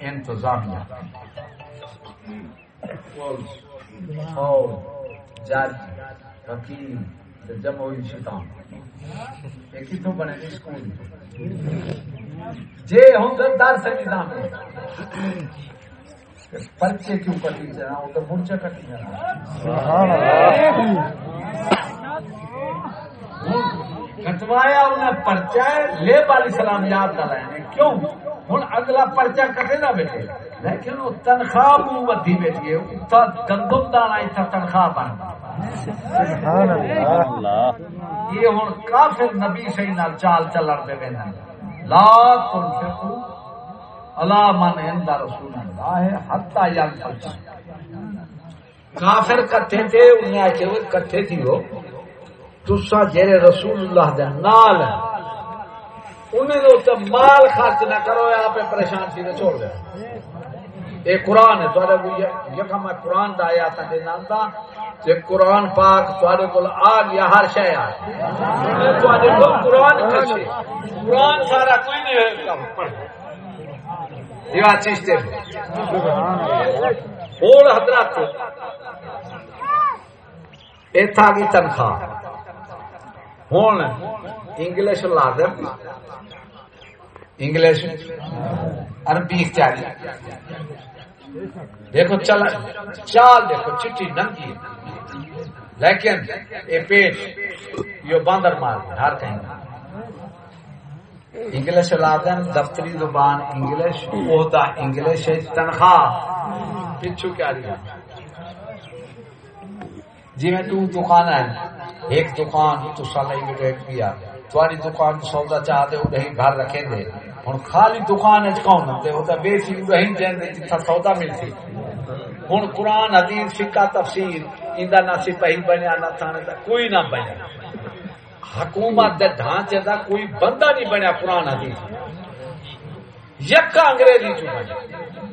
انتظامیہ۔ فوج۔ جج وکیل جمہوری شیطان۔ یہ کتوں بنے؟ اسکول جے ہوں درس نظام۔ پرچے کیوں کٹی جانا؟ وہ تو مرچے کٹی جانا۔ کٹوایا انہیں پرچا لے والی سلام یاد کر رہے کیوں؟ ہوں اگلا پرچا کٹے نہ بیٹھے۔ لیکن وہ تنخواہ منہ بدھی بیٹھی ہے۔ گندم دانا اتنا تنخواہ بن یہ ہوں کافر نبی صحیح نال چال چلن پہ لا تنفقوا اللہ من عند رسول اللہ حتا ینفق کافر کٹھے تھے انہیں آ کے کٹھے تھی وہ۔ تسا جڑے رسول اللہ دے نال انہیں دے تے مال خرچ نہ کرو آپ پریشان تھی تے چھوڑ دے۔ اے قرآن ہے تھوڑے کو یکم میں قرآن دا آیا تھا دے نام دا۔ تے قرآن پاک تھوڑے کو آ گیا، ہر شے آ تھوڑے کو قرآن کھچے قرآن سارا کوئی نہیں پڑھ یہ چیز تے اور حضرات ایتھا کی تنخواہ۔ ہوں انگلش لازم۔ انگلش۔ عربی اختیاری۔ دیکھو، چل، چال دیکھو چٹی ننگی لیکن یہ پیٹ یہ باندر مار ہر کہیں۔ انگلش لازم، دفتری زبان انگلش، عہدہ انگلش، تنخواہ۔ پچھو کیا جی میں تو دکان ہے ایک دکان تو سال ایک کیا تھوڑی دکان سودا چاہتے وہ نہیں گھر رکھیں دے۔ ہوں خالی دکان کون ہوتے وہ بے سی رہی دین دے جتنا سودا ملتی ہوں قرآن، حدیث، فقہ، تفسیر اندا نہ سپاہی بنیا، نہ تھانے دا کوئی نہ بنیا۔ حکومت دے ڈھانچے دا کوئی بندہ نہیں بنیا قرآن، حدیث۔ یکا انگریزی چ بنیا۔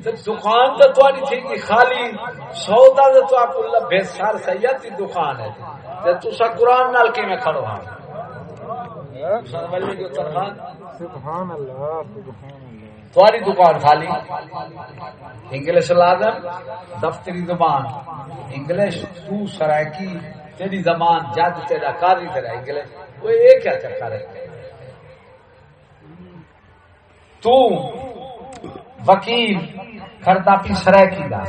دکان تو تھوڑی تھی خالی سودا تو آپ لبے سر سید کی دکان ہے تو سا قرآن نال کی میں کھڑو ہاں؟ تھوڑی دکان خالی۔ انگلش لازم دفتری زبان۔ انگلش تو سرائکی تیری زبان جج تیرا تیرا انگلش وہ ایک کیا چکر ہے؟ تو وکیل کرتا پی سرائکی دا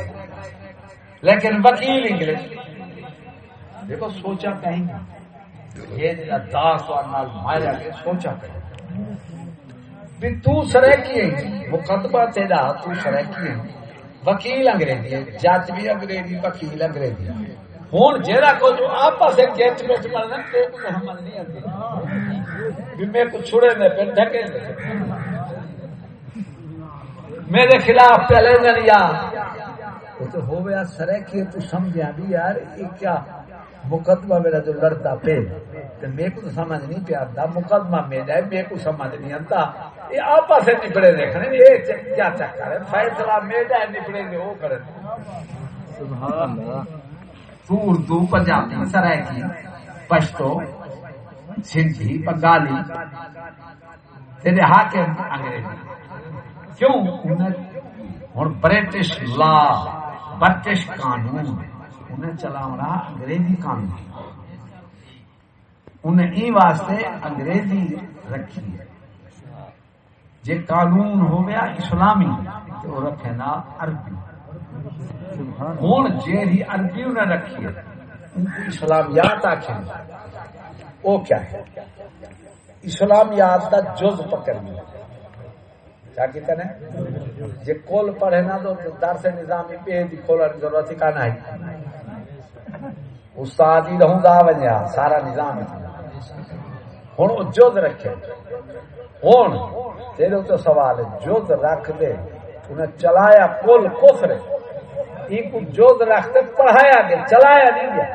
لیکن وکیل انگلش۔ دیکھو، سوچا کہیں۔ گا یہ داس اور نال مارا کے سوچا کہیں۔ بھی تو سرائکی ہے۔ مقدمہ تیرا، تو سرائکی ہے۔ وکیل انگریزی ہے، جج بھی انگریزی، وکیل انگریزی۔ ہوں جہاں کو جو آپس گیٹ بیٹ ملنا تو سمجھ نہیں آتی۔ بھی میں کو چھڑے میں پھر ڈھکے۔ میرے خلاف پہلے دنیا وہ تو ہو گیا سرائکی تو سمجھا بھی یار یہ کیا؟ مقدمہ میرا جو لڑتا پہ تو میرے کو سمجھ نہیں پیا آتا۔ مقدمہ میرا ہے میرے کو سمجھ نہیں آتا۔ یہ آپس سے نپڑے دیکھنے یہ کیا چکر ہے؟ فیصلہ میرا ہے نپڑے دے وہ کرے۔ تو اردو پنجابی سرائکی پشتو سندھی بنگالی۔ تیرے حاکم انگریزی۔ کیوں ہوں برٹش لا، برٹش قانون، انہیں چلاونا انگریزی قانون۔ انہیں ای واسطے انگریزی رکھی ہے۔ جے قانون ہو گیا اسلامی تو وہ رکھے نا عربی۔ ہوں جی عربی انہیں رکھی ہے، ان اسلامیات آخر وہ کیا ہے؟ اسلامیات کا جز پکڑنی کیا کہتے ہیں۔ جی کول پڑھے نا تو درس نظامی پہ کھولنے کی ضرورت ہی کا نہیں استاد ہی رہوں گا بنیا سارا نظام۔ ہوں جد رکھے۔ ہوں تیرے تو سوال ہے، جد رکھ دے۔ انہیں چلایا کل کفر کو جد رکھتے پڑھایا گیا، چلایا نہیں گیا۔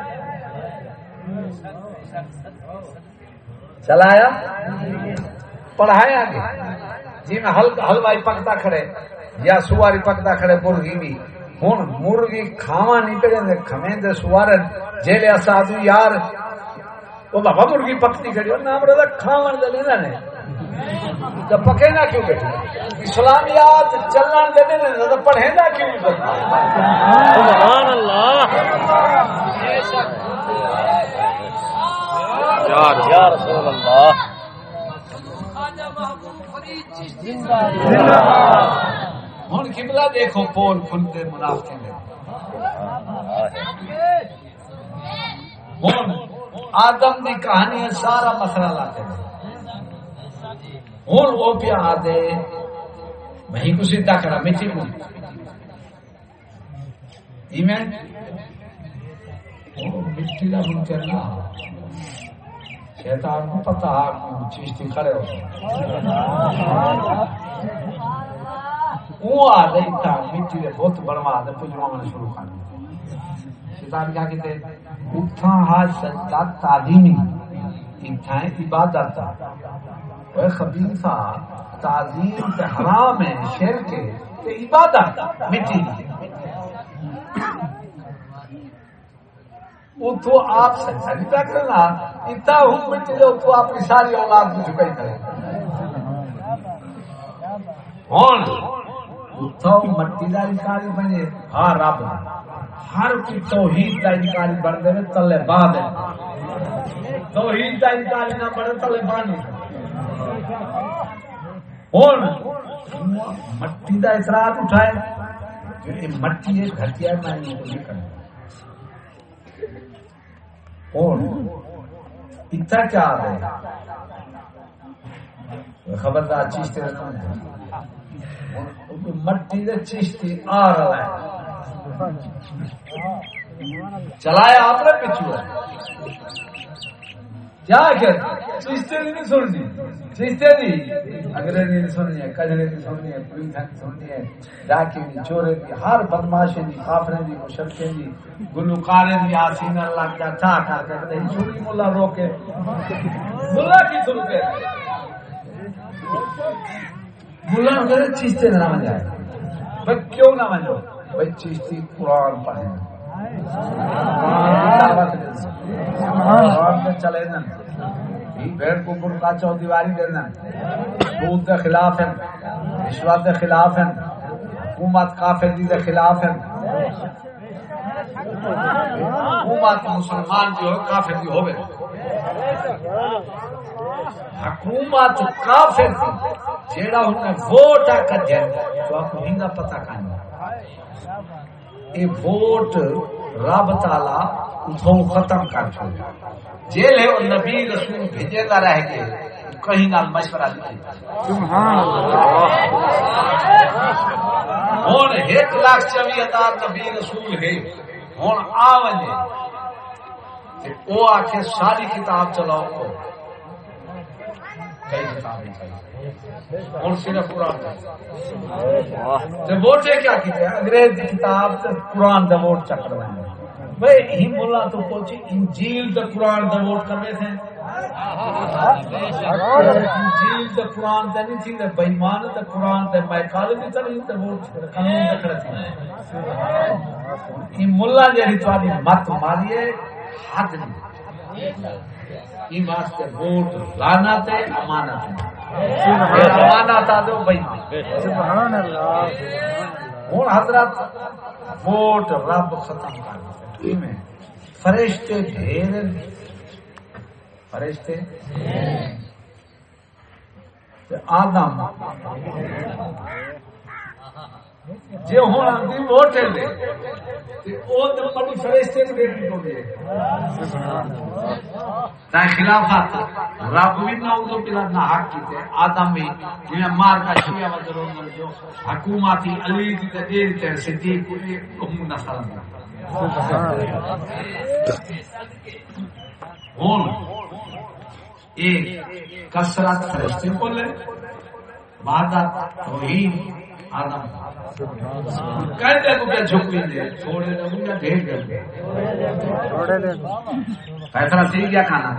چلایا؟ پڑھایا گے جی میں ہلوائی پکتا کھڑے یا سواری پکتا کھڑے مرغی بھی ہوں مرغی کھاوا نہیں پہ کھمے سوار جیلے سادو یار وہ بابا مرغی پکتی کھڑی نام رہا کھاوا دے لینا نے۔ تو پکے نہ کیوں بیٹھے؟ اسلامیات چلنا دے دے تو پڑھے نہ کیوں سبحان اللہ۔ یا رسول اللہ۔ ہوں کملا دیکھو، پول کھلتے منافع ہوں آدم کی کہانی ہے سارا مسئلہ لاتے ہوں وہ پیا آدھے وہی کو سیدھا کرا مٹی کو مٹی کا ہوں چلنا۔ شیطان کو پتا چیز تھی کھڑے ہو وہ آ گئی تھا مٹی کے بت بنوا دے پجوا شروع کر شیطان کیا کہتے اتھا ہا سجدہ تعلیمی اتھا عبادت وہ خبیر تعظیم تے حرام ہے، شیر تے عبادت، مٹی۔ اتو آپ پہ کرنا اتنا ہوں مٹی دے اتو اپنی ساری اولاد کو جھکائی کرے۔ مٹی کا انکاری بنے۔ ہاں رب۔ ہر کی توحید انکاری بن دے، تلے توحید انکاری نہ بنے، تلے بانی مٹی کا اثرات اٹھائے۔ مٹی ایک گھٹیا میں نہیں کرنا۔ اتنا کیا ہے؟ خبردار چیشتے مٹی دے چیشتی آ رہا ہے۔ چلایا آپ نے پچھو چیشتے دی نہیں سننی۔ چیشتے دی نہیں سننی ہے کجرے نہیں سننی ہے نہیں سننی ہے۔ دی، چورے دی، ہر بدماشے دی دی دی، گلوکارے دی آسین اللہ کیا چاہ کر چھوڑی روکے۔ کی میرے چیشتے نہ بھائی کیوں نہ مانو بھائی چیشتی قرآن پڑھے چلے نا بھیڑ کو چو دیواری دینا دودھ کے خلاف ہے رشوت کے خلاف حکومت کافی کے خلاف ہے حکومت مسلمان جو ہے کافی کی ہوئے حکومت کافر جیڑا انہیں ووٹ آ کر تو آپ کو پتہ کھانا یہ ووٹ رب تالا اتوں ختم کر چھوڑا جیل ہے اور نبی رسول بھیجے گا رہ کے۔ کہیں نال مشورہ لاکھ نبی رسول ہے۔ آ وہ ساری کتاب چلاؤ۔ کئی کتابیں چاہیے ہوں صرف قرآن ووٹ کیا کیتے انگریز کی کتاب قرآن کا ووٹ چک رہے ہیں۔ بھائی ہی تو پہنچی انجیل تو قرآن کا ووٹ کرنے تھے انجیل تو قرآن کا نہیں تھی بےمان تو قرآن کا میں کال بھی کری تو ووٹ قانون جی تاری مت ماری حد نہیں۔ واسطے ووٹ لانا تے امانت دو بھائی۔ ہوں حضرت ووٹ رب ختم کر فرشتے ڈھیر فرشتے؟ آدم۔ جی ہوں آدمی ووٹ لے۔ خلافت، رب بھی نہ ادو پلا نہ حق کیتے، آدم بھی جی مار کا شیا جو حکومت علی کی دیر تے صدیق کو نہ سلام ہوں ایک کسرت فرشتے بولے وحدت توحید آدم کہتے کو کیا جھک دے چھوڑے دے۔ انہیں ڈھیر فیصلہ صحیح کیا کھانا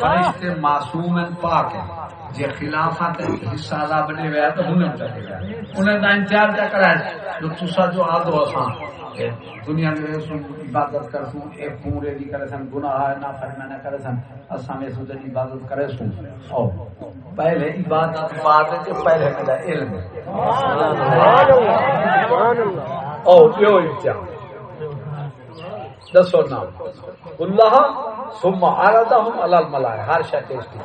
فرشتے معصوم پاک ہیں جی خلافت حصہ دا بنے ہوئے تو انہیں چلے گا انہیں دا انتظار کیا جو تسا جو آدھو آسان دنیا میں سن عبادت کر سوں اے پورے دی کرے سن گناہ نہ فرمانا نہ کرے سن اساں میں سوچ عبادت کرے سوں او پہلے عبادت بعد جو پہلے میرا علم سبحان اللہ سبحان اللہ او یو امتحان دسو نام اللہ ثم عرضهم على الملائکہ ہر شے پیش کی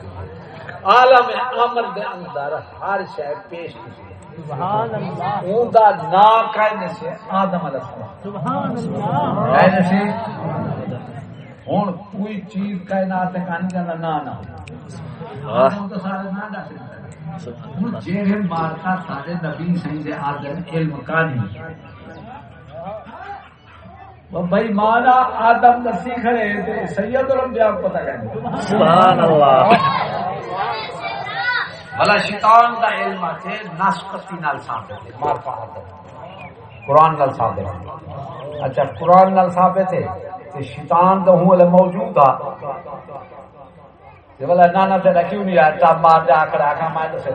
عالم امر دے اندر ہر شے پیش کی سبحان اللہ۔ اون دا نا کہنے سے آدم علیہ السلام۔ سبحان اللہ۔ کہنے سے ہن کوئی چیز کائنات کہانی کا نا نہ آدم تو سارے نا ڈا جے مارتا سارے نبی صحیح دے آدم علم کانی بھائی مانا آدم دسی کھڑے تے سید پتہ کریں سبحان اللہ۔ بھلا شیطان دا علم ہے ناسپتی نال ثابت ہے، مار پا قرآن نال ثابت ہے۔ اچھا قرآن نال ثابت ہے تے شیطان تو ہوں علم موجود تھا تے بھلا نانا تے کیوں نہیں آیا؟ چا مار جا کر آکھا، میں دسے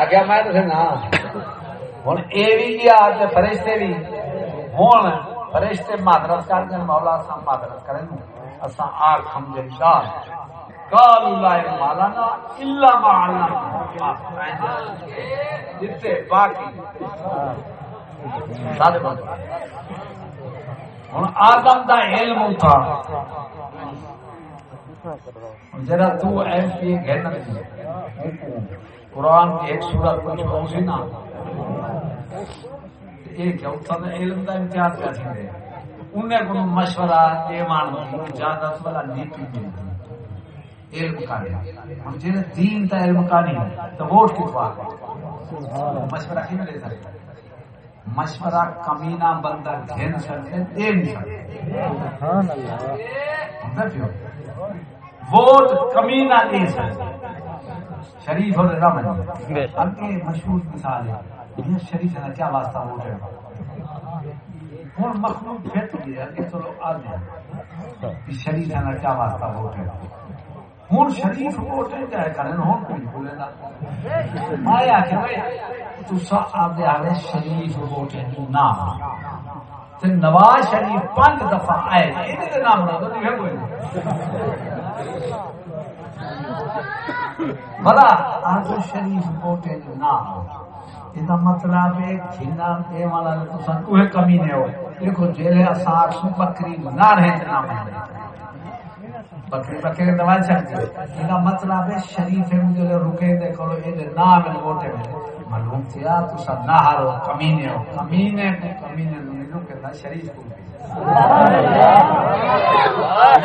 آگیا میں دسے نا ہوں یہ بھی کیا فرشتے بھی ہوں فرشتے معذرت کر دیں مولا سا معذرت کریں اسا قال الا ما علمنا جتے باقی۔ سارے بات ہن آدم دا علم تھا جرا تو ایم پی گھن قرآن کی ایک سورت کچھ نا۔ یہ کیا علم کا امتیاز کر سکتے انہیں کو مشورہ اجازت والا علم کا ہم جن دین کا علم کا نہیں تو ووٹ کس بات مشورہ کی ملے سکتا مشورہ کمینہ بندہ گھن سکتے دے نہیں سکتے ووٹ کمینہ دے سکتے شریف اور مشہور مثال ہے۔ شریف ہے کیا واسطہ ووٹ ہے؟ ہوں مخلوق پھٹ گیا کہ چلو آ گیا شریف ہے کیا واسطہ ووٹ ہے؟ ہوں شریف ووٹ ہے کیا کریں، ہوں کوئی بولے گا مایا کہ بھائی تسا آپ آئے شریف ووٹ نہ نواز شریف پانچ دفعہ آئے یہ نام نہ تو نہیں کوئی۔ بڑا آج شریف ووٹ ہے نہ یہ مطلب ہے جھینا دے والا تو سن کوئی کمی نہیں ہو دیکھو جیلے اسار سو بکری نہ رہے نہ مانے بکری بکری دوا سکتی ہے یہ مطلب ہے شریف ہے مجھے رکے دے کرو یہ نام ہے ووٹ ہے معلوم تھیا تو سب نہ ہارو کمی نہیں ہو کمی نے کمی نے نہیں رکے شریف کو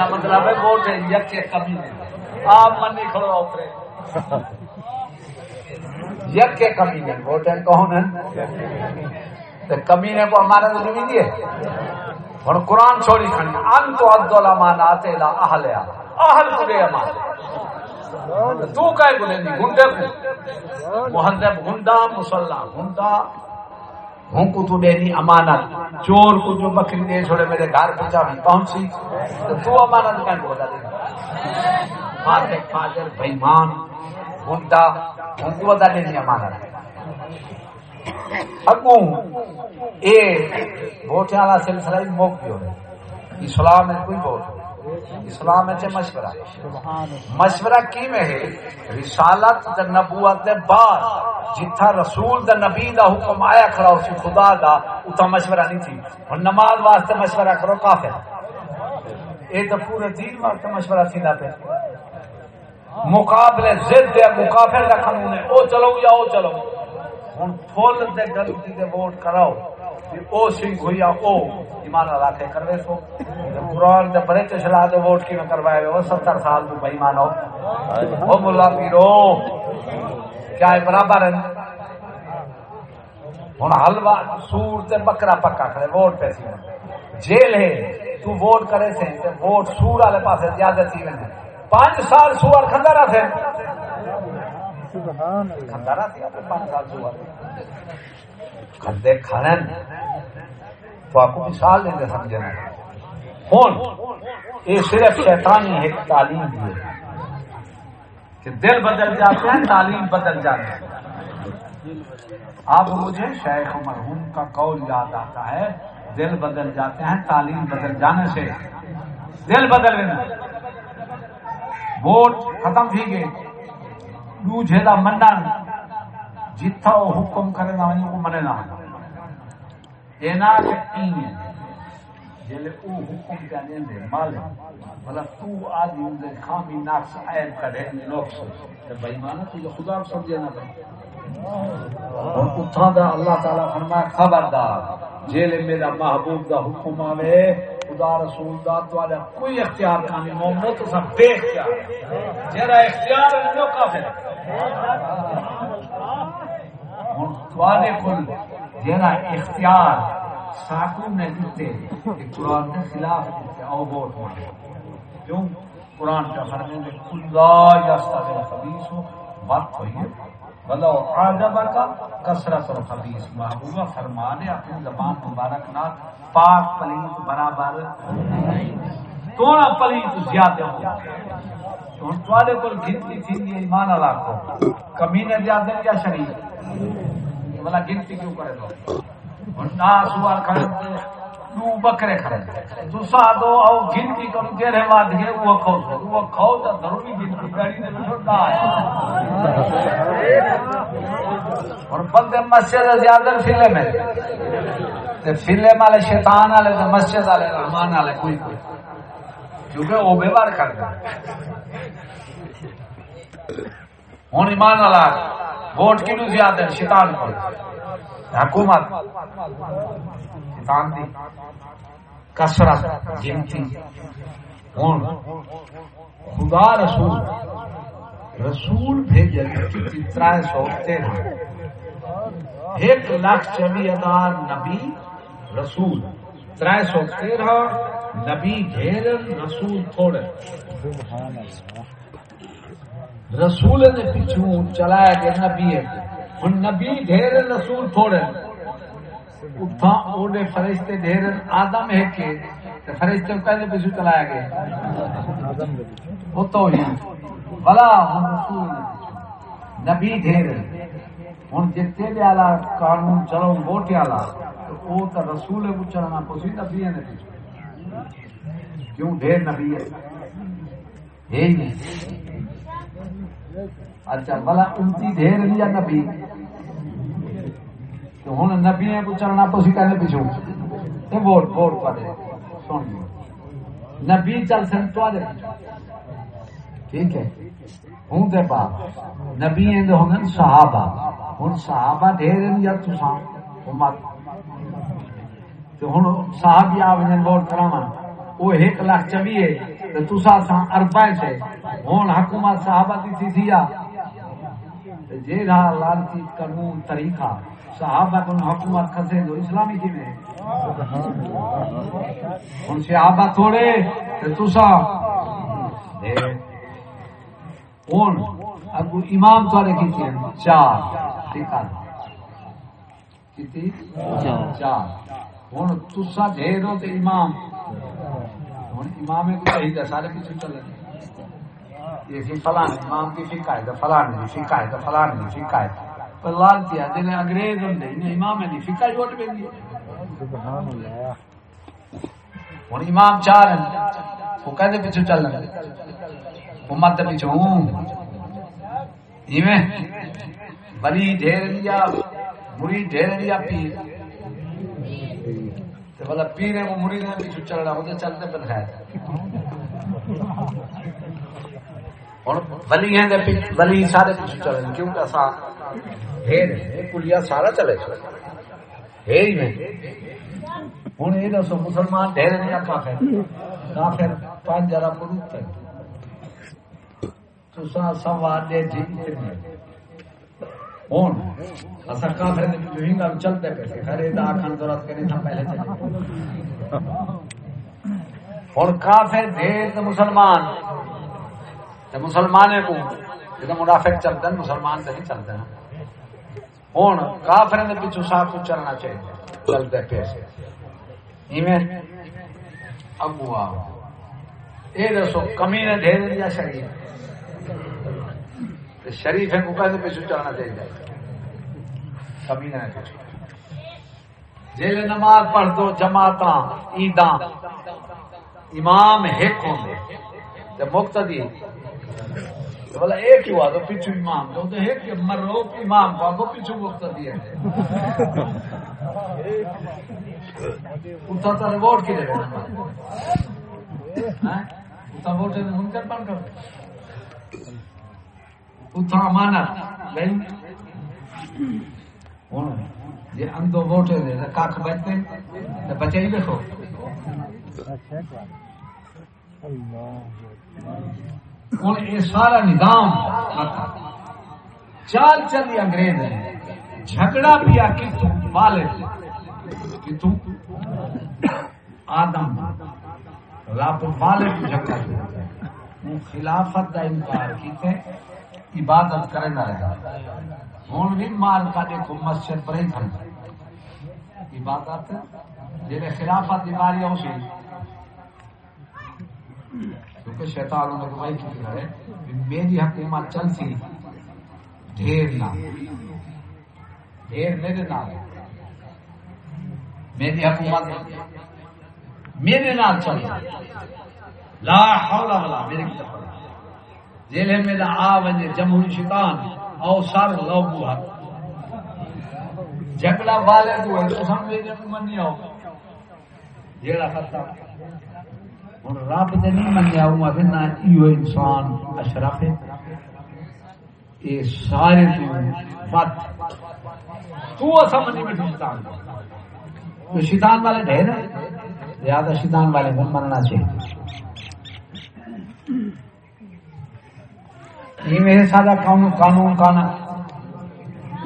مطلب ہے ووٹ ہے یک کمی نہیں آپ من نہیں کھڑو اترے یک کے کمینے ووٹ ہے کون ہے کمینے کو ہمارا تو نہیں دیے۔ اور قرآن چھوڑی کھڑی۔ ان تو عبد المان آتے لا اہل اہل تجھے امان تو کہے بولے نہیں گنڈے کو۔ محدب گنڈا، مسلح، گنڈا۔ ہوں کو تو دے دی امانت۔ چور کو جو بکری دے چھوڑے میرے گھر پہنچا بھی پہنچی تو تو امانت کہیں بولا دے فاتح فاجر بھائیمان گنڈا۔ اگوں اے ووٹ والا سلسلہ ہی موک اسلام میں کوئی ووٹ اسلام میں مشورہ مشورہ کی میں ہے رسالت دا نبوت دے بعد جتھا رسول دا نبی دا حکم آیا کھڑا اسی خدا دا اتھا مشورہ نہیں تھی اور نماز واسطے مشورہ کرو کافر اے تو پورے دین واسطے مشورہ تھی نہ پہ مقابلے ضد ہے مقابل کا قانون ہے۔ او چلو یا او چلو۔ ہوں فل دے گلتی دے ووٹ کراؤ۔ کہ او سنگھ ہوئی او، ایمان اللہ کے کروے سو۔ قرآن دے بڑے چشلا دے ووٹ کی میں کروائے وہ ستر سال تو بھائی مانو۔ او ملا پیرو، کیا ہے برابر ہے؟ ہوں حلوا سور تے بکرا پکا کرے، ووٹ پہ سی جیل ہے، تو ووٹ کرے سے تے ووٹ سور والے پاسے زیادہ تھی ویندے پانچ سال سوار کھندا رہا تھے۔ کھندا رہا تھے پانچ سال سوار۔ کھندے کھانن تو آپ کو مثال دیں گے سمجھنا ہوں یہ صرف شیطانی ایک تعلیم دی کہ دل بدل جاتے ہیں، تعلیم بدل جاتے ہیں اب مجھے شیخ مرحوم کا قول یاد آتا ہے۔ دل بدل جاتے ہیں، تعلیم بدل جانے سے۔ دل بدل گئے۔ ووٹ ختم تھی گئے دوجھے دا منڈن جتھا وہ حکم کرے نہ وہ منے نہ اینا کہ این جلے او حکم کیا دیں دے مال بلا تو آدھی ان دے خامی نقص عیب کا دے نقص تے بھائی مانا تو خدا کو سمجھے نہ بھائی اور اتھا دا اللہ تعالیٰ فرمایا خبردار جیل میرا محبوب دا حکم آوے خدا رسول دا دوالے کوئی اختیار کانی مومنو تو سب بے اختیار جیرا اختیار ہے جو کافر ہوں دوالے کل جیرا اختیار ساکو نے دیتے کہ قرآن کے خلاف دیتے او ووٹ مانے کیوں؟ قرآن کا فرمائے کل لا یستا بلا خبیص ہو وقت ہوئی ہے بلو آجبا کا کسرت اور خبیص محبوبہ فرمانے اپنی زبان مبارک نہ۔ پاک پلیت برابر۔ توڑا پلیت زیادہ ہو۔ ہوں تھوڑے کو گنتی تھی یہ ایمان اللہ کو۔ کمینے زیادہ کیا شریف بلا گنتی کیوں کرے دو؟ ہوں نہ سوال کھڑے تو بکرے کھڑے تو سا دو او گنتی کرو تیرے واد کے وہ کھو وہ کھو تو ضروری گنتی گاڑی نے چھوڑا ہے۔ اور بندے مسجد زیادہ فلے میں۔ تے فلے والے شیطان والے تے مسجد والے، رحمان والے، کوئی کوئی۔ کیونکہ وہ بیوار کر گئے ہوں ایمان والا، ووٹ کیوں زیادہ شیطان کو۔ حکومت۔ شیطان دی کسرت گنتی ہوں، خدا رسول رسول بھیجے تر سو تیرہ ایک لاکھ چوبی ہزار نبی رسول۔ تر سو تیرہ نبی ڈھیر رسول تھوڑے۔ رسول نے پیچھو چلایا گیا، نبی ہوں، نبی ڈھیر رسول تھوڑے۔ اتھا اوڈے فرشتے ڈھیر آدم ہے کہ فرشتے کہنے پیچھو چلایا گیا۔ وہ تو ہی بلا ہوں رسول۔ نبی ڈھیر۔ ہوں جتنے بھی آلہ قانون چلو ووٹ آلہ تو وہ تو رسول کو چلنا پوسی نبی ہے پیچھو کیوں ڈھیر نبی ہے؟ یہی نہیں۔ اچھا بلا انتی ڈھیر لیا نبی۔ تو ہوں نبی کو چلنا پسی کہنے پیچھو یہ ووٹ ووٹ پڑے سن نبی چل سن تو ٹھیک ہے ہوں دے پا نبی اند ہوں صحابہ ہوں صحابہ ڈھیر یا تسا امت تو ہوں صحابی آ ووٹ کراو وہ ایک لاکھ چوی ہے تو تسا سا اربا سے ہوں حکومت صحابہ کی تھی تھی جیڑا لالچی قانون طریقہ صحابہ کو حکومت کھسے دو اسلامی کی میں؟ ہوں صحابہ تھوڑے تسا ہوں ابو امام تھوڑے کی چار، ٹھیک چار۔ ہوں تسا ڈھیر ہو تو امام۔ ہوں امام کو چاہیے سارے پیچھے چلے یہ فلان امام کی فکا فکایت فلان کی فکایت فلان کی فکایت پر لال کیا جنہیں انگریز ہوں انہیں امام ہے فکا ووٹ پہ دی ہوں امام چار ہیں، وہ کہتے پیچھے چل رہے امت کے پیچھے ہوں۔ بلی ڈھیر لیا بری ڈھیر لیا پیر۔ بلا پیر ہے، وہ مری نے پیچھے چل رہا، وہ چلتے پہ خیر اور ولی ہیں ولی سارے پیچھے چل رہے ہیں کیونکہ ایسا کلیا سارا چلے ہوں یہ دسو، مسلمان ڈیر نہیں کافر؟ کافر پانچ جرا پروت ہے تسا دے ہوں اصا کافر گل چلتے پہ ضرورت کرے تھا، پہلے چلے ہوں، کافر مسلمان۔ مسلمان کو جب منافق چلتے ہیں، مسلمان تو نہیں چلتے ہیں۔ ہوں کافر کے پیچھو صاف چلنا چاہیے چلتے پیسے ابو آ یہ دسو کمی نے دے دیا شریف شریف ہے کو پیچھو چلنا چاہیے کمی نے پیچھو جیل نماز پڑھ دو جماعت عیداں امام ایک ہوں مقتدی بولا ایک ہی ہوا تو پیچھو امام، تو ایک مرو، امام کو کو پیچھو مقتدی ہے۔ اتھا تو ہاں؟ ووٹ کی دے اتھا ووٹ منکر بن کر اتھا امانت نہیں ہوں جی اندو ووٹ دے کھ بچتے بچے ہی دیکھو۔ اچھا، ہوں یہ سارا نظام چال چلی انگریز ہے۔ جھگڑا پیا کتوں والد کتوں آدم رب والد جھگڑا پیا خلافت کا انکار کیتے، عبادت کرنا رہا ہوں بھی مال کا دیکھو، مسجد پر ہی کھڑا عبادت جی خلافت بیماری ہو سی کیونکہ شیطان نے گواہی کی ہے میری حکومت چل سی۔ ڈھیر نہ ڈھیر میرے نام۔ میری حکومت میرے نام چل۔ لا حول ولا میرے کی طرف جیلے میرا آ ونجے جمہوری شیطان او سر لو بوہا جھگڑا والے تو ہے تو سمجھے جب منی آؤ۔ جیڑا ختم ہوں رب نے نہیں منیا ہوا کہ نہ ایو انسان اشرف ہے۔ یہ سارے بد تو اصا منی شیطان۔ تو شیطان والے ڈھیر ہے زیادہ شیطان والے کو مننا چاہیے۔ یہ میرے سارا قانون قانون کانا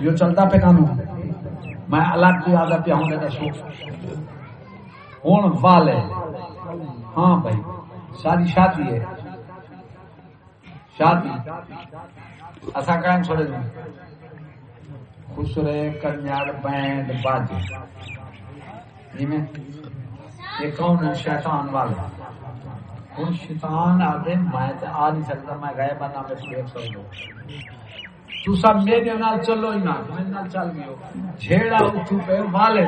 جو چلتا پہ قانون۔ میں الگ کی عادت پہ ہوں گا سوچ ہوں والے۔ ہاں بھائی، ساری شادی ہے۔ شادی۔ اصا کہیں چھوڑے دیں خسرے کنیار بینڈ باجی جی یہ کون ہے؟ شیطان والے ہوں، شیطان آدھے، میں آ نہیں سکتا، میں گئے بنا ہاں، میں دیکھ سکتا تو سب میرے نال چلو ہی نہ میرے نال چل گئے جھیڑا اٹھو پہ والے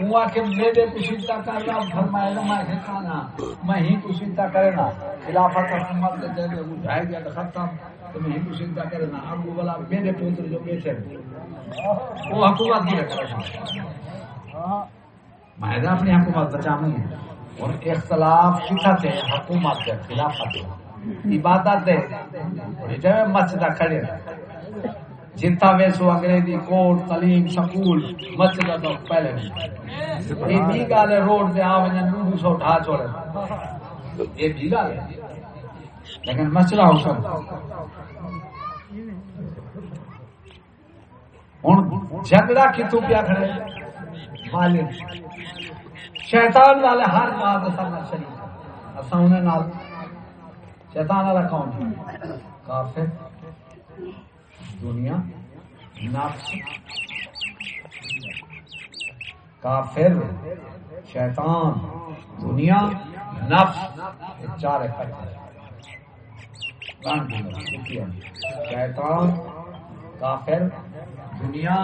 ہوا کہ میرے کشیدہ کر رہا فرمائے گا میں کھانا ہاں میں ہی کشیدہ کرے نا۔ خلافت حکومت کے جگہ اٹھائے گیا ختم تو میں ہی کشیدہ کرے نا۔ اب وہ بولا میرے پوتر جو بیٹھے وہ حکومت کی رکھا میں اپنی حکومت بچانی ہے۔ اور اختلاف کتنا تھے حکومت کے خلافت عبادت ہے مسجد کھڑے رہے جتا ویسو انگریزی کوٹ، تعلیم سکول مسجد تو پہلے۔ یہ بھی گل ہے، روڈ سے آ وجہ نو سو ڈھا چھوڑے یہ بھی گل ہے۔ لیکن مسئلہ ہو سکتا ہوں جھگڑا کتوں پیا کھڑے؟ مالک شیطان والے ہر بات سارا شریف۔ اصا انہیں شیطان والا کون کافر۔ دنیا، نفس، کافر، شیطان، دنیا، نفس چار شیطان، کافر، دنیا،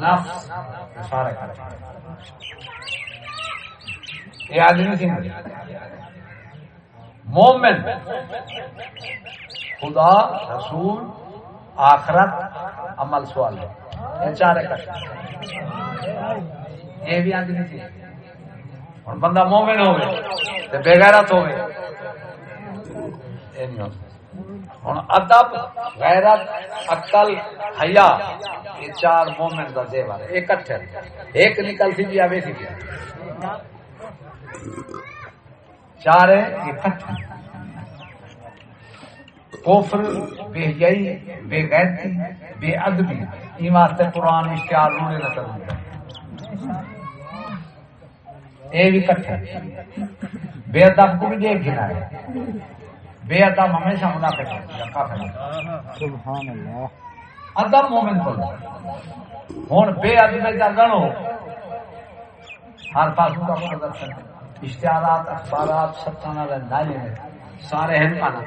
نفس سارے یہ آدمی تھی مومن، خدا، رسول آخرت عمل سوال چار یہ بھی تھی بندہ مومن ہو بےغیرت ہو ہوں ادب، غیرت، عقل، حیا، یہ چار مومن کا دے والے ایک اٹھے۔ ایک نکل سی بھی آوے تھی چار ہے اکٹھے۔ کوفر بے جئی بے غیرتی بے ادبی یہ واسطے قرآن اشتہار رونے نہ کروں یہ بھی کٹھا بے ادب کو بھی دیکھ گنا ہے۔ بے ادب ہمیشہ منافق سبحان اللہ ادب مومن کو۔ ہوں بے ادب کا گنو۔ ہر پاس کا پردرشن اشتہارات اخبارات ستان والے نالے میں سارے ہیں پانا۔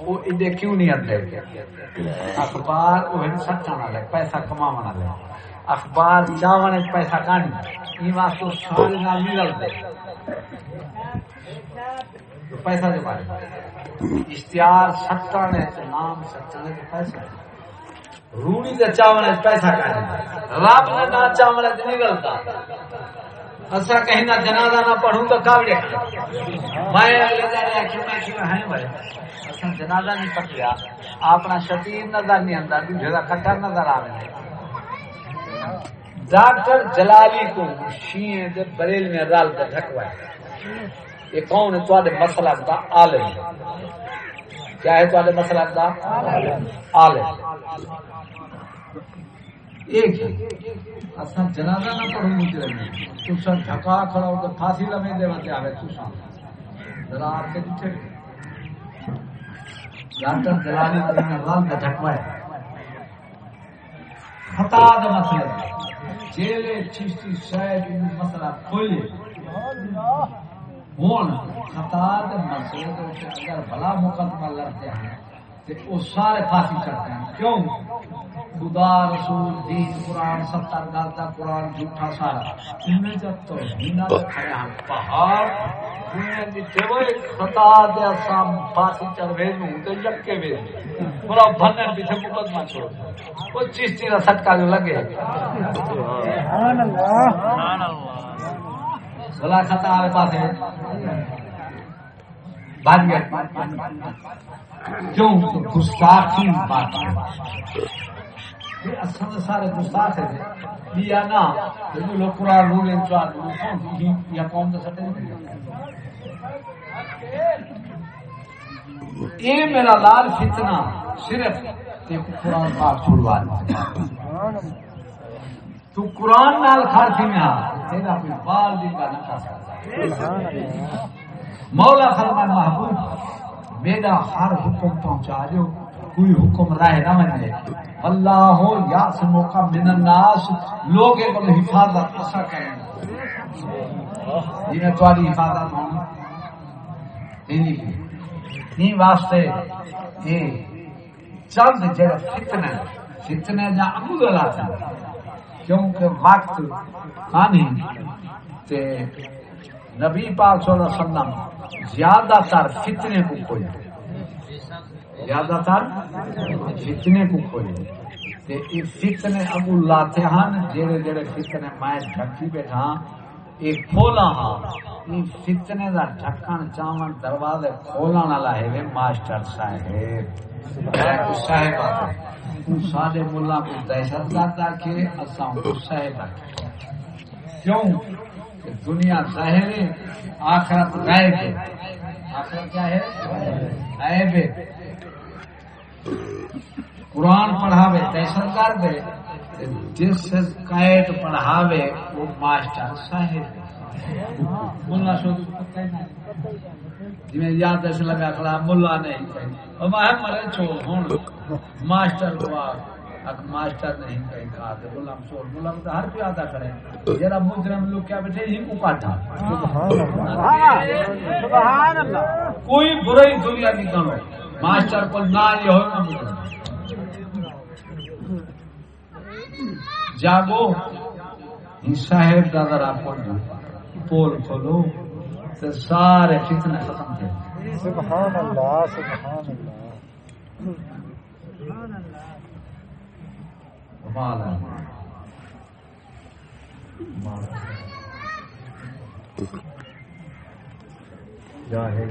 وہ ادے کیوں نہیں آتے؟ اخبار، وہ ستان والے پیسہ کما والے اخبار چاون پیسہ کانی یہ واسطے سارے نال نہیں رلتے پیسہ جو بارے۔ اشتہار سچا نے نام سچا نے پیسہ۔ روڑی کے چاول پیسہ کھانے رب نے نہ چاول نہیں غلطا اصا کہیں نہ جنازہ نہ پڑھوں تو کاوڑے میں اچھا، جنازہ نہیں پکیا اپنا شتیر نظر نہیں آتا دوسرے کا کٹر نظر آ رہے ڈاکٹر جلالی کو شیئیں دے بریل میں رال دے ڈھکوائے۔ یہ کون ہے؟ تھوڑے مسئلہ دا عالم۔ کیا ہے تھوڑے مسئلہ دا؟ عالم۔ ایک ہے۔ اصلا جنازہ نہ پڑھوں مجھے۔ تو سر ڈھکا کھڑا ہو تو پھانسی لمے دے وتے آوے تو سان ذرا آپ کے پیچھے۔ ڈاکٹر جلالی جی نے رال دا ڈھکوائے خطا دا مسئلہ جیلے چشتی شاید مسئلہ کھولے ہوں خطا دے مطلب مسئلے کے اگر بلا مقدمہ لڑتے ہیں تو وہ سارے پھانسی چڑھتے ہیں۔ کیوں؟ خدا رسول دین قرآن ستر گالتا قرآن جھوٹا سارا۔ ان میں جب تو ہینا کھڑے ہیں پہاڑ، دنیا دی دیوے خطا دے اسام پھانسی چڑھے نو تے یکے وے۔ پورا بھنن پیچھے مقدمہ چھوڑ۔ وہ چیز تیرا صدقہ جو لگے۔ سبحان اللہ سبحان اللہ بلا خطا آئے پاسے۔ بھاگ گیا۔ کیوں گستاخی بات اصل سارے گستاخ نا لوگ قرآن رول کون تھی یا قوم تو سٹے میرا لال فتنہ صرف قرآن پاک چھوڑوا تو قرآن نال خرچ میں آ تیرا کوئی بال دی کا نہ کر سکتا مولا فرمان محبوب میرا ہر حکم پہنچا جو کوئی حکم رائے نہ منے۔ اللہ ہو، یا موقع من الناس لوگ کو حفاظت ایسا کریں جی میں تمہاری حفاظت ہوں۔ نہیں۔ واسطے یہ چند جڑا فتنے فتنے جا ابو دلات کیونکہ وقت کانی تے نبی پاک صلی اللہ علیہ وسلم زیادہ تر فتنے کو کوئی زیادہ تر فتنے کو کوئی تے فتنے ابو لاتے ہن، جڑے جڑے فتنے میں ڈھکی بیٹھا یہ کھولا ہاں۔ یہ فتنے دا ڈھکن چاون دروازے کھولن والا ہے ماسٹر صاحب۔ صاحب سارے کو دہشت گرد آکھے اساں کو صاحب آکھے کیوں؟ کہ دنیا ظاہر ہے، آخرت ہے۔ آخرت کیا ہے؟ ہے۔ قرآن پڑھاوے دہشت گرد ہے جس قید پڑھاوے وہ ماسٹر صاحب ملا جی یاد ایسے لگا کھڑا ملا نہیں اور میں مرے چھو ہوں ماسٹر ماسٹر نہیں کہیں کہا تو غلام چور غلام تو ہر کوئی کرے مجرم بیٹھے ہی کو کاٹا سبحان اللہ۔ کوئی برائی دنیا کی کرو ماسٹر کو نہ یہ جاگو صاحب کا ذرا پول کھولو۔ تو سارے فتنے ختم تھے سبحان اللہ سبحان اللہ کمال ہے جاہل۔